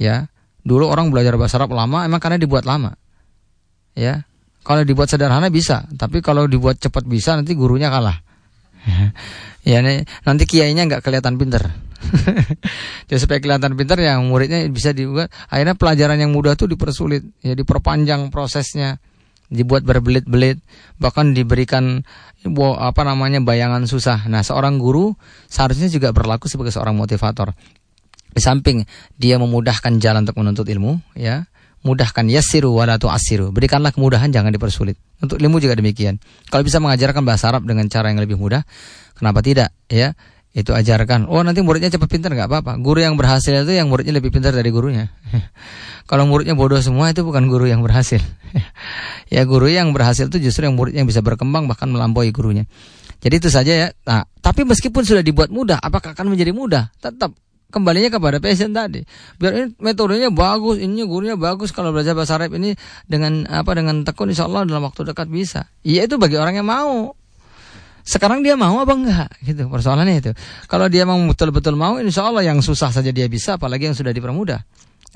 Ya. Dulu orang belajar bahasa Arab lama emang karena dibuat lama. Ya. Kalau dibuat sederhana bisa, tapi kalau dibuat cepat bisa nanti gurunya kalah. ya nanti kiainya nggak kelihatan pinter. Jadi supaya kelihatan pinter yang muridnya bisa dibuat. Akhirnya pelajaran yang mudah tuh dipersulit, ya diperpanjang prosesnya, dibuat berbelit-belit, bahkan diberikan apa namanya bayangan susah. Nah, seorang guru seharusnya juga berlaku sebagai seorang motivator. Di samping dia memudahkan jalan untuk menuntut ilmu, ya, mudahkan yasiru wala asiru. Berikanlah kemudahan jangan dipersulit. Untuk ilmu juga demikian. Kalau bisa mengajarkan bahasa Arab dengan cara yang lebih mudah, kenapa tidak, ya? Itu ajarkan. Oh, nanti muridnya cepat pintar nggak apa-apa. Guru yang berhasil itu yang muridnya lebih pintar dari gurunya. Kalau muridnya bodoh semua itu bukan guru yang berhasil. ya guru yang berhasil itu justru yang murid yang bisa berkembang bahkan melampaui gurunya. Jadi itu saja ya. Nah, tapi meskipun sudah dibuat mudah, apakah akan menjadi mudah? Tetap kembalinya kepada passion tadi. Biar ini metodenya bagus, ini gurunya bagus kalau belajar bahasa Arab ini dengan apa dengan tekun insya Allah dalam waktu dekat bisa. Iya itu bagi orang yang mau. Sekarang dia mau apa enggak gitu persoalannya itu. Kalau dia mau betul-betul mau insya Allah yang susah saja dia bisa apalagi yang sudah dipermudah.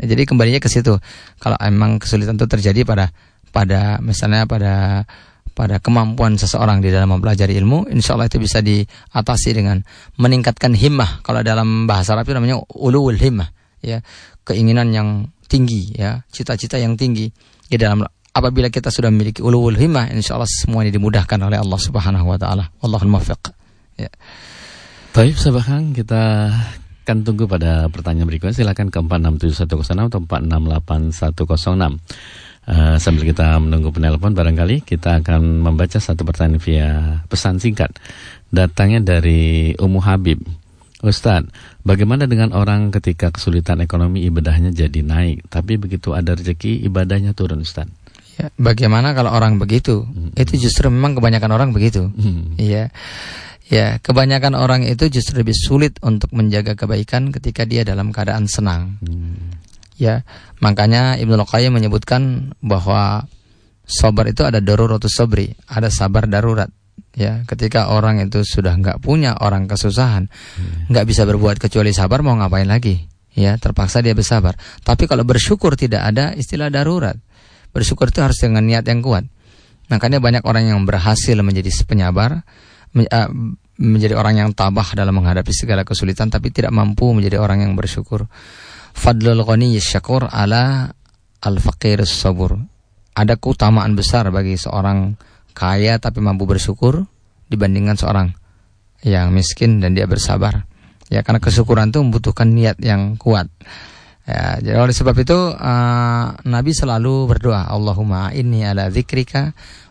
Ya, jadi kembalinya ke situ. Kalau emang kesulitan itu terjadi pada pada misalnya pada pada kemampuan seseorang di dalam mempelajari ilmu, insya Allah itu bisa diatasi dengan meningkatkan himmah. Kalau dalam bahasa Arab itu namanya ulul himmah, ya keinginan yang tinggi, ya cita-cita yang tinggi. Di dalam apabila kita sudah memiliki ulul himmah, insya Allah semuanya dimudahkan oleh Allah Subhanahu Wa Taala. Allahul muwaffiq. Ya. Baik, sahabat kita akan tunggu pada pertanyaan berikutnya. Silakan ke 467106 atau 468106. Uh, sambil kita menunggu penelpon barangkali kita akan membaca satu pertanyaan via pesan singkat. Datangnya dari Umu Habib. Ustadz, bagaimana dengan orang ketika kesulitan ekonomi ibadahnya jadi naik, tapi begitu ada rezeki ibadahnya turun Ustadz? Ya, bagaimana kalau orang begitu? Hmm. Itu justru memang kebanyakan orang begitu. Hmm. Iya. Ya, kebanyakan orang itu justru lebih sulit untuk menjaga kebaikan ketika dia dalam keadaan senang. Hmm. Ya, makanya Ibnu Qayyim menyebutkan bahwa sabar itu ada daruratus sabri, ada sabar darurat. Ya, ketika orang itu sudah nggak punya orang kesusahan, hmm. nggak bisa berbuat kecuali sabar, mau ngapain lagi? Ya, terpaksa dia bersabar. Tapi kalau bersyukur tidak ada istilah darurat. Bersyukur itu harus dengan niat yang kuat. Makanya banyak orang yang berhasil menjadi penyabar, menjadi orang yang tabah dalam menghadapi segala kesulitan, tapi tidak mampu menjadi orang yang bersyukur fadlul ghani syakur ala al faqir sabur. Ada keutamaan besar bagi seorang kaya tapi mampu bersyukur dibandingkan seorang yang miskin dan dia bersabar. Ya karena kesyukuran itu membutuhkan niat yang kuat. Ya, jadi oleh sebab itu uh, Nabi selalu berdoa, Allahumma inni ala dzikrika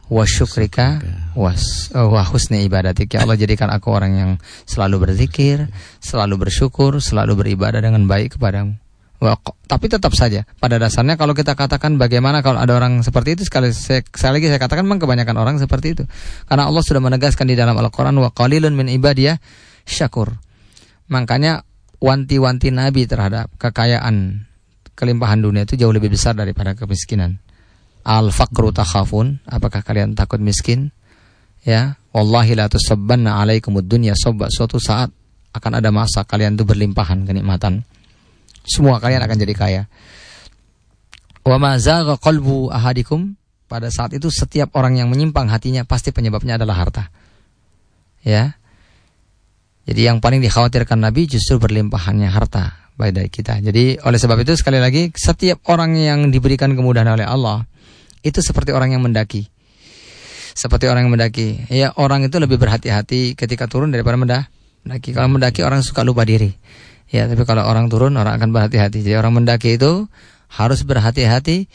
wa syukrika was wa husni ibadatik. Ya Allah jadikan aku orang yang selalu berzikir, selalu bersyukur, selalu beribadah dengan baik kepadamu. Tapi tetap saja pada dasarnya kalau kita katakan bagaimana kalau ada orang seperti itu sekali lagi saya katakan memang kebanyakan orang seperti itu. Karena Allah sudah menegaskan di dalam Al-Qur'an wa qalilun min ibadiyah syakur. Makanya wanti-wanti Nabi terhadap kekayaan kelimpahan dunia itu jauh lebih besar daripada kemiskinan. Al faqru takhafun, apakah kalian takut miskin? Ya, wallahi la tusabbanna alaikumud dunya sabba suatu saat akan ada masa kalian itu berlimpahan kenikmatan. Semua kalian akan jadi kaya. Wa ma zagha qalbu ahadikum pada saat itu setiap orang yang menyimpang hatinya pasti penyebabnya adalah harta. Ya. Jadi yang paling dikhawatirkan Nabi justru berlimpahannya harta baik dari kita. Jadi oleh sebab itu sekali lagi setiap orang yang diberikan kemudahan oleh Allah itu seperti orang yang mendaki. Seperti orang yang mendaki. Ya orang itu lebih berhati-hati ketika turun daripada mendaki. Kalau mendaki orang suka lupa diri. Ya tapi kalau orang turun orang akan berhati-hati. Jadi orang mendaki itu harus berhati-hati.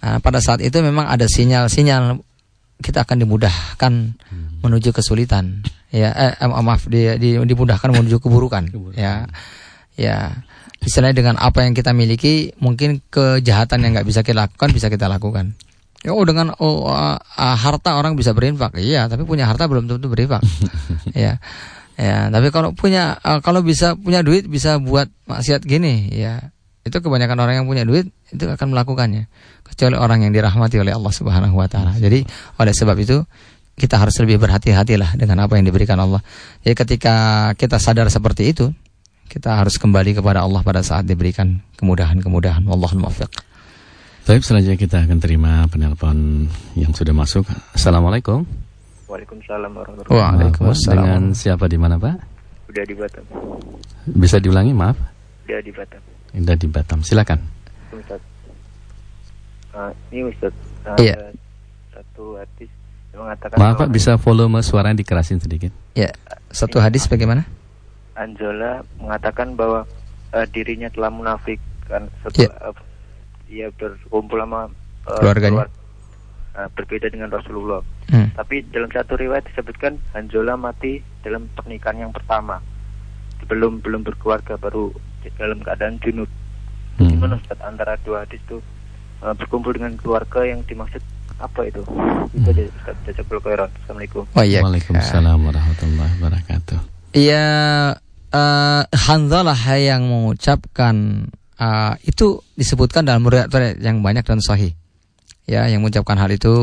Nah, pada saat itu memang ada sinyal-sinyal kita akan dimudahkan hmm. menuju kesulitan. Ya eh, eh maaf di, di, dimudahkan menuju keburukan. Ya ya. Istilahnya dengan apa yang kita miliki mungkin kejahatan yang nggak bisa kita lakukan bisa kita lakukan. Ya oh dengan oh uh, uh, harta orang bisa berinfak. Iya tapi punya harta belum tentu berinfak. Ya ya tapi kalau punya uh, kalau bisa punya duit bisa buat maksiat gini ya itu kebanyakan orang yang punya duit itu akan melakukannya kecuali orang yang dirahmati oleh Allah Subhanahu wa taala. Jadi oleh sebab itu kita harus lebih berhati-hatilah dengan apa yang diberikan Allah. Jadi ketika kita sadar seperti itu, kita harus kembali kepada Allah pada saat diberikan kemudahan-kemudahan. Wallahul muwaffiq. Baik, selanjutnya kita akan terima penelpon yang sudah masuk. Assalamualaikum. Waalaikumsalam warahmatullahi wabarakatuh. Dengan siapa di mana, Pak? Udah di Batam. Bisa diulangi, maaf? Udah di Batam. Udah di Batam. Silakan. Ustaz. Uh, ini Ustaz. Uh, Iya. Satu hadis yang mengatakan Maaf, Pak, bisa volume suaranya dikerasin sedikit. Ya, satu hadis bagaimana? Anjola mengatakan bahwa uh, dirinya telah munafik kan setelah uh, ia berkumpul sama uh, Keluarganya. keluar- uh, berbeda dengan Rasulullah. Hmm. Tapi dalam satu riwayat disebutkan Hanzola mati dalam pernikahan yang pertama. Belum belum berkeluarga baru di- dalam keadaan junub. Hmm. Gimana Ustaz antara dua hadis itu uh, berkumpul dengan keluarga yang dimaksud apa itu? Itu aja Ustaz Jazakallahu khairan. Assalamualaikum. Oh iya. Waalaikumsalam warahmatullahi wabarakatuh. Iya, eh Hanzalah yang mengucapkan eh, itu disebutkan dalam riwayat yang banyak dan sahih. Ya, yang mengucapkan hal itu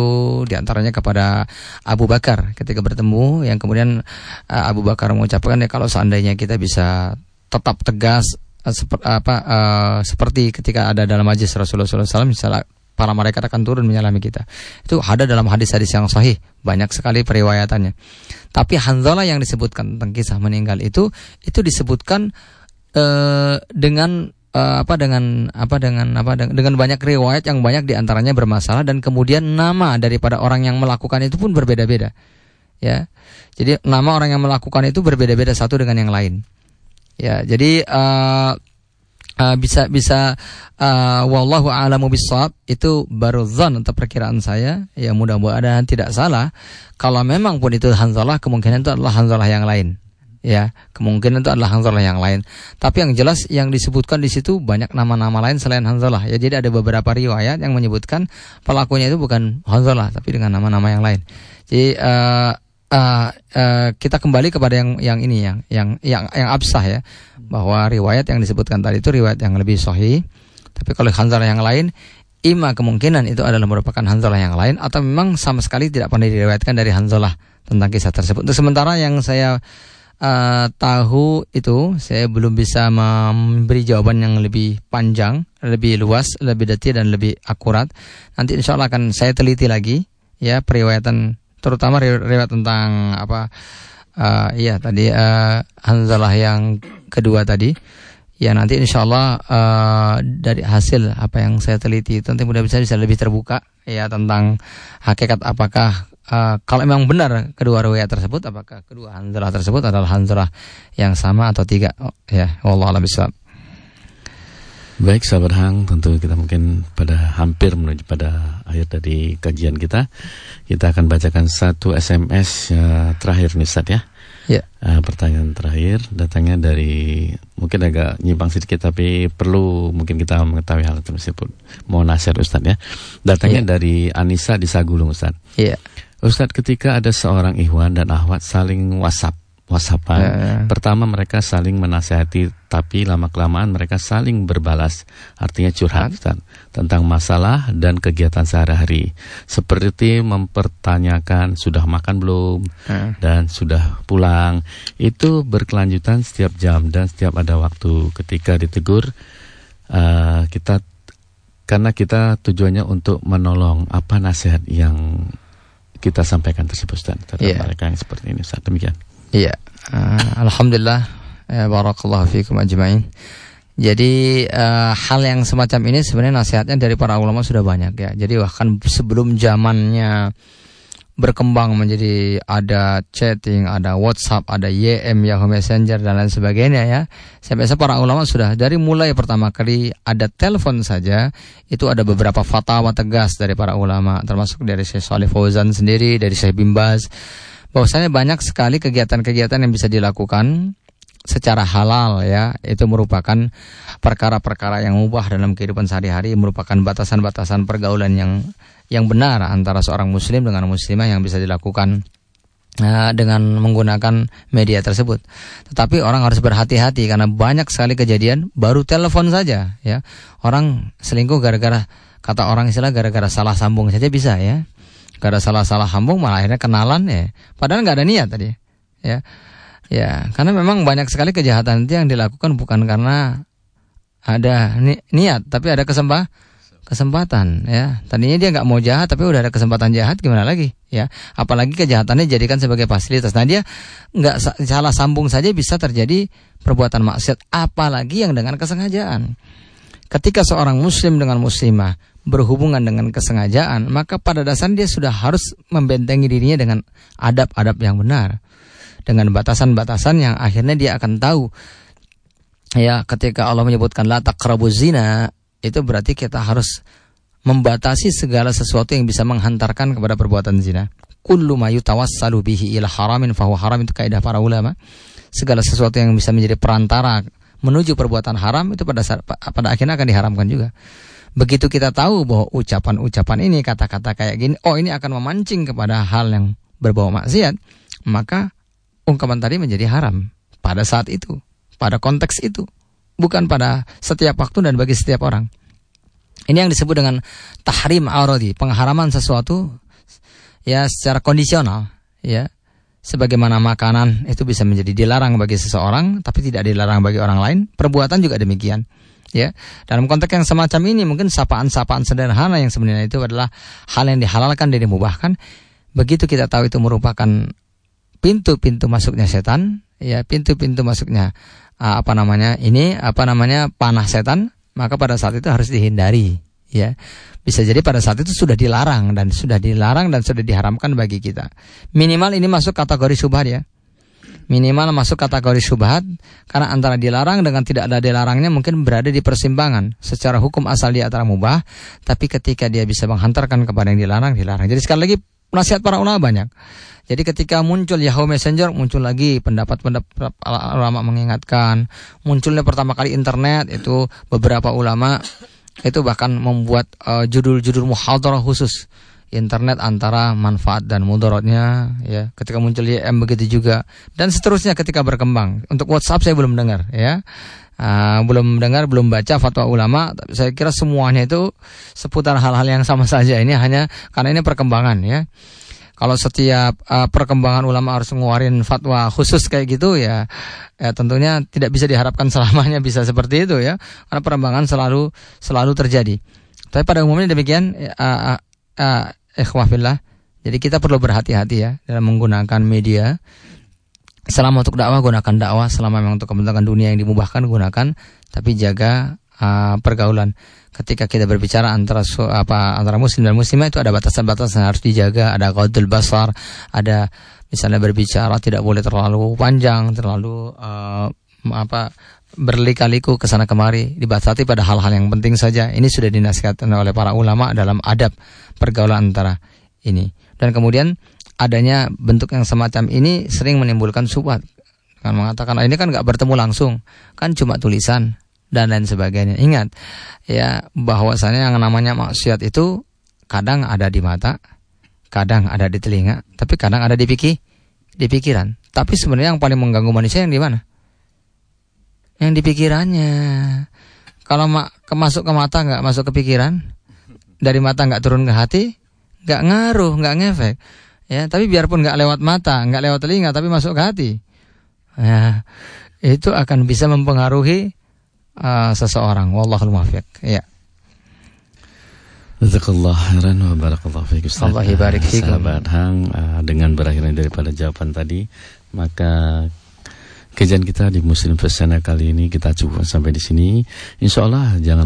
di antaranya kepada Abu Bakar ketika bertemu, yang kemudian eh, Abu Bakar mengucapkan ya kalau seandainya kita bisa tetap tegas eh, seper- apa eh, seperti ketika ada dalam majlis Rasulullah SAW, misalnya para malaikat akan turun menyalami kita. Itu ada dalam hadis-hadis yang sahih, banyak sekali periwayatannya. Tapi Hanzalah yang disebutkan tentang kisah meninggal itu itu disebutkan eh, dengan eh, apa dengan apa dengan apa dengan, dengan banyak riwayat yang banyak di antaranya bermasalah dan kemudian nama daripada orang yang melakukan itu pun berbeda-beda. Ya. Jadi nama orang yang melakukan itu berbeda-beda satu dengan yang lain. Ya, jadi eh, eh, bisa bisa eh, wallahu a'lamu bissawab itu baru zon atau perkiraan saya ya mudah-mudahan tidak salah kalau memang pun itu Hanzalah kemungkinan itu adalah Hanzalah yang lain ya kemungkinan itu adalah Hanzalah yang lain. Tapi yang jelas yang disebutkan di situ banyak nama-nama lain selain Hanzalah. Ya jadi ada beberapa riwayat yang menyebutkan pelakunya itu bukan Hanzalah tapi dengan nama-nama yang lain. Jadi eh, eh, eh, kita kembali kepada yang yang ini yang yang yang yang absah ya. Bahwa riwayat yang disebutkan tadi itu riwayat yang lebih sahih. Tapi kalau Hanzalah yang lain ima kemungkinan itu adalah merupakan Hanzalah yang lain atau memang sama sekali tidak pernah diriwayatkan dari Hanzalah tentang kisah tersebut. Untuk sementara yang saya eh, tahu itu saya belum bisa memberi jawaban yang lebih panjang, lebih luas, lebih detail dan lebih akurat. Nanti insya Allah akan saya teliti lagi ya periwayatan terutama ri- riwayat tentang apa eh, iya tadi eh, Hanzalah yang kedua tadi ya nanti insya Allah eh, dari hasil apa yang saya teliti itu nanti mudah-mudahan bisa lebih terbuka ya tentang hakikat apakah eh, kalau memang benar kedua riwayat tersebut apakah kedua Hanzalah tersebut adalah Hanzalah yang sama atau tiga oh, ya wallah alam bishawab. Baik sahabat Hang, tentu kita mungkin pada hampir menuju pada akhir dari kajian kita. Kita akan bacakan satu SMS ya, terakhir nih Ustaz ya. Ya. Uh, pertanyaan terakhir datangnya dari mungkin agak nyimpang sedikit tapi perlu mungkin kita mengetahui hal meskipun mau nasihat Ustaz ya. Datangnya Ya. dari Anissa di Sagulung Ustaz. Iya. Ustadz ketika ada seorang ikhwan dan akhwat saling whatsapp whatsappan Eh. Pertama mereka saling menasehati Tapi lama-kelamaan mereka saling berbalas. Artinya curhat Ustaz, Tentang masalah dan kegiatan sehari-hari. Seperti mempertanyakan Sudah makan belum? Eh. Dan sudah pulang. Itu berkelanjutan setiap jam Dan setiap ada waktu. Ketika ditegur eh, Kita Karena kita tujuannya untuk menolong Apa nasihat yang kita sampaikan tersebut Ustaz terhadap Iya. mereka yang seperti ini Ustaz demikian Iya, Eh, alhamdulillah, ya, barakallahu fiikum ajmain. Jadi eh, hal yang semacam ini sebenarnya nasihatnya dari para ulama sudah banyak ya. Jadi bahkan sebelum zamannya berkembang menjadi ada chatting, ada WhatsApp, ada YM, Yahoo Messenger dan lain sebagainya ya. Sampai para ulama sudah dari mulai pertama kali ada telepon saja itu ada beberapa fatwa tegas dari para ulama termasuk dari Syekh Saleh Fauzan sendiri, dari Syekh Bimbaz bahwasanya banyak sekali kegiatan-kegiatan yang bisa dilakukan secara halal ya itu merupakan perkara-perkara yang mubah dalam kehidupan sehari-hari merupakan batasan-batasan pergaulan yang yang benar antara seorang muslim dengan muslimah yang bisa dilakukan eh, dengan menggunakan media tersebut. Tetapi orang harus berhati-hati karena banyak sekali kejadian baru telepon saja ya. Orang selingkuh gara-gara kata orang istilah gara-gara salah sambung saja bisa ya. Gara salah-salah sambung malah akhirnya kenalan ya. Padahal nggak ada niat tadi. Ya. Ya, karena memang banyak sekali kejahatan itu yang dilakukan bukan karena ada ni- niat, tapi ada kesempatan kesempatan ya. Tadinya dia nggak mau jahat tapi udah ada kesempatan jahat gimana lagi ya. Apalagi kejahatannya dijadikan sebagai fasilitas. Nah, dia nggak sa- salah sambung saja bisa terjadi perbuatan maksiat apalagi yang dengan kesengajaan. Ketika seorang muslim dengan muslimah berhubungan dengan kesengajaan, maka pada dasarnya dia sudah harus membentengi dirinya dengan adab-adab yang benar. Dengan batasan-batasan yang akhirnya dia akan tahu. Ya, ketika Allah menyebutkan la taqrabu zina, itu berarti kita harus membatasi segala sesuatu yang bisa menghantarkan kepada perbuatan zina. Kullu ma yutawassalu bihi ila haramin fahuwa haram itu kaidah para ulama. Segala sesuatu yang bisa menjadi perantara menuju perbuatan haram itu pada pada akhirnya akan diharamkan juga. Begitu kita tahu bahwa ucapan-ucapan ini, kata-kata kayak gini, oh ini akan memancing kepada hal yang berbau maksiat, maka ungkapan tadi menjadi haram pada saat itu, pada konteks itu, bukan pada setiap waktu dan bagi setiap orang. Ini yang disebut dengan tahrim arodi, pengharaman sesuatu ya secara kondisional, ya. Sebagaimana makanan itu bisa menjadi dilarang bagi seseorang tapi tidak dilarang bagi orang lain, perbuatan juga demikian. Ya, dalam konteks yang semacam ini mungkin sapaan-sapaan sederhana yang sebenarnya itu adalah hal yang dihalalkan dan dimubahkan. Begitu kita tahu itu merupakan pintu-pintu masuknya setan, ya pintu-pintu masuknya uh, apa namanya ini apa namanya panah setan, maka pada saat itu harus dihindari, ya. Bisa jadi pada saat itu sudah dilarang dan sudah dilarang dan sudah diharamkan bagi kita. Minimal ini masuk kategori subhat ya. Minimal masuk kategori subhat karena antara dilarang dengan tidak ada dilarangnya mungkin berada di persimpangan. Secara hukum asal dia antara mubah, tapi ketika dia bisa menghantarkan kepada yang dilarang, dilarang. Jadi sekali lagi nasihat para ulama banyak. Jadi ketika muncul Yahoo Messenger, muncul lagi pendapat-pendapat ulama mengingatkan. Munculnya pertama kali internet itu beberapa ulama itu bahkan membuat uh, judul-judul muhadarah khusus. Internet antara manfaat dan mudaratnya ya. Ketika muncul YM begitu juga. Dan seterusnya ketika berkembang. Untuk WhatsApp saya belum dengar ya uh, belum dengar belum baca fatwa ulama saya kira semuanya itu seputar hal-hal yang sama saja ini hanya karena ini perkembangan ya. Kalau setiap uh, perkembangan ulama harus ngeluarin fatwa khusus kayak gitu ya ya tentunya tidak bisa diharapkan selamanya bisa seperti itu ya karena perkembangan selalu selalu terjadi. Tapi pada umumnya demikian uh, uh, uh, jadi kita perlu berhati-hati ya dalam menggunakan media selama untuk dakwah gunakan dakwah. Selama memang untuk kepentingan dunia yang dimubahkan gunakan. Tapi jaga uh, pergaulan. Ketika kita berbicara antara apa antara muslim dan muslimah itu ada batasan-batasan yang harus dijaga. Ada qadul basar ada misalnya berbicara tidak boleh terlalu panjang terlalu uh, apa berlika-liku ke sana kemari. Dibatasi pada hal-hal yang penting saja. Ini sudah dinasihatkan oleh para ulama dalam adab pergaulan antara ini. Dan kemudian adanya bentuk yang semacam ini sering menimbulkan subhat. Kan mengatakan "Ah, ini kan nggak bertemu langsung, kan cuma tulisan dan lain sebagainya. Ingat ya bahwasanya yang namanya maksiat itu kadang ada di mata, kadang ada di telinga, tapi kadang ada di pikir, di pikiran. Tapi sebenarnya yang paling mengganggu manusia yang di mana? Yang di pikirannya. Kalau ma masuk ke mata nggak masuk ke pikiran, dari mata nggak turun ke hati, nggak ngaruh, nggak ngefek. Ya, tapi biarpun nggak lewat mata, nggak lewat telinga, tapi masuk ke hati, ya, itu akan bisa mempengaruhi uh, seseorang. Wallahul muwaffiq. Ya. Jazakallah khairan wa barakallahu fiik Ustaz. Allah ibarik Ah, fikum. Sahabat Hang ah, dengan berakhirnya daripada jawaban tadi, maka kajian kita di Muslim Pesana kali ini kita cukupkan sampai di sini. Insya Allah jangan lupa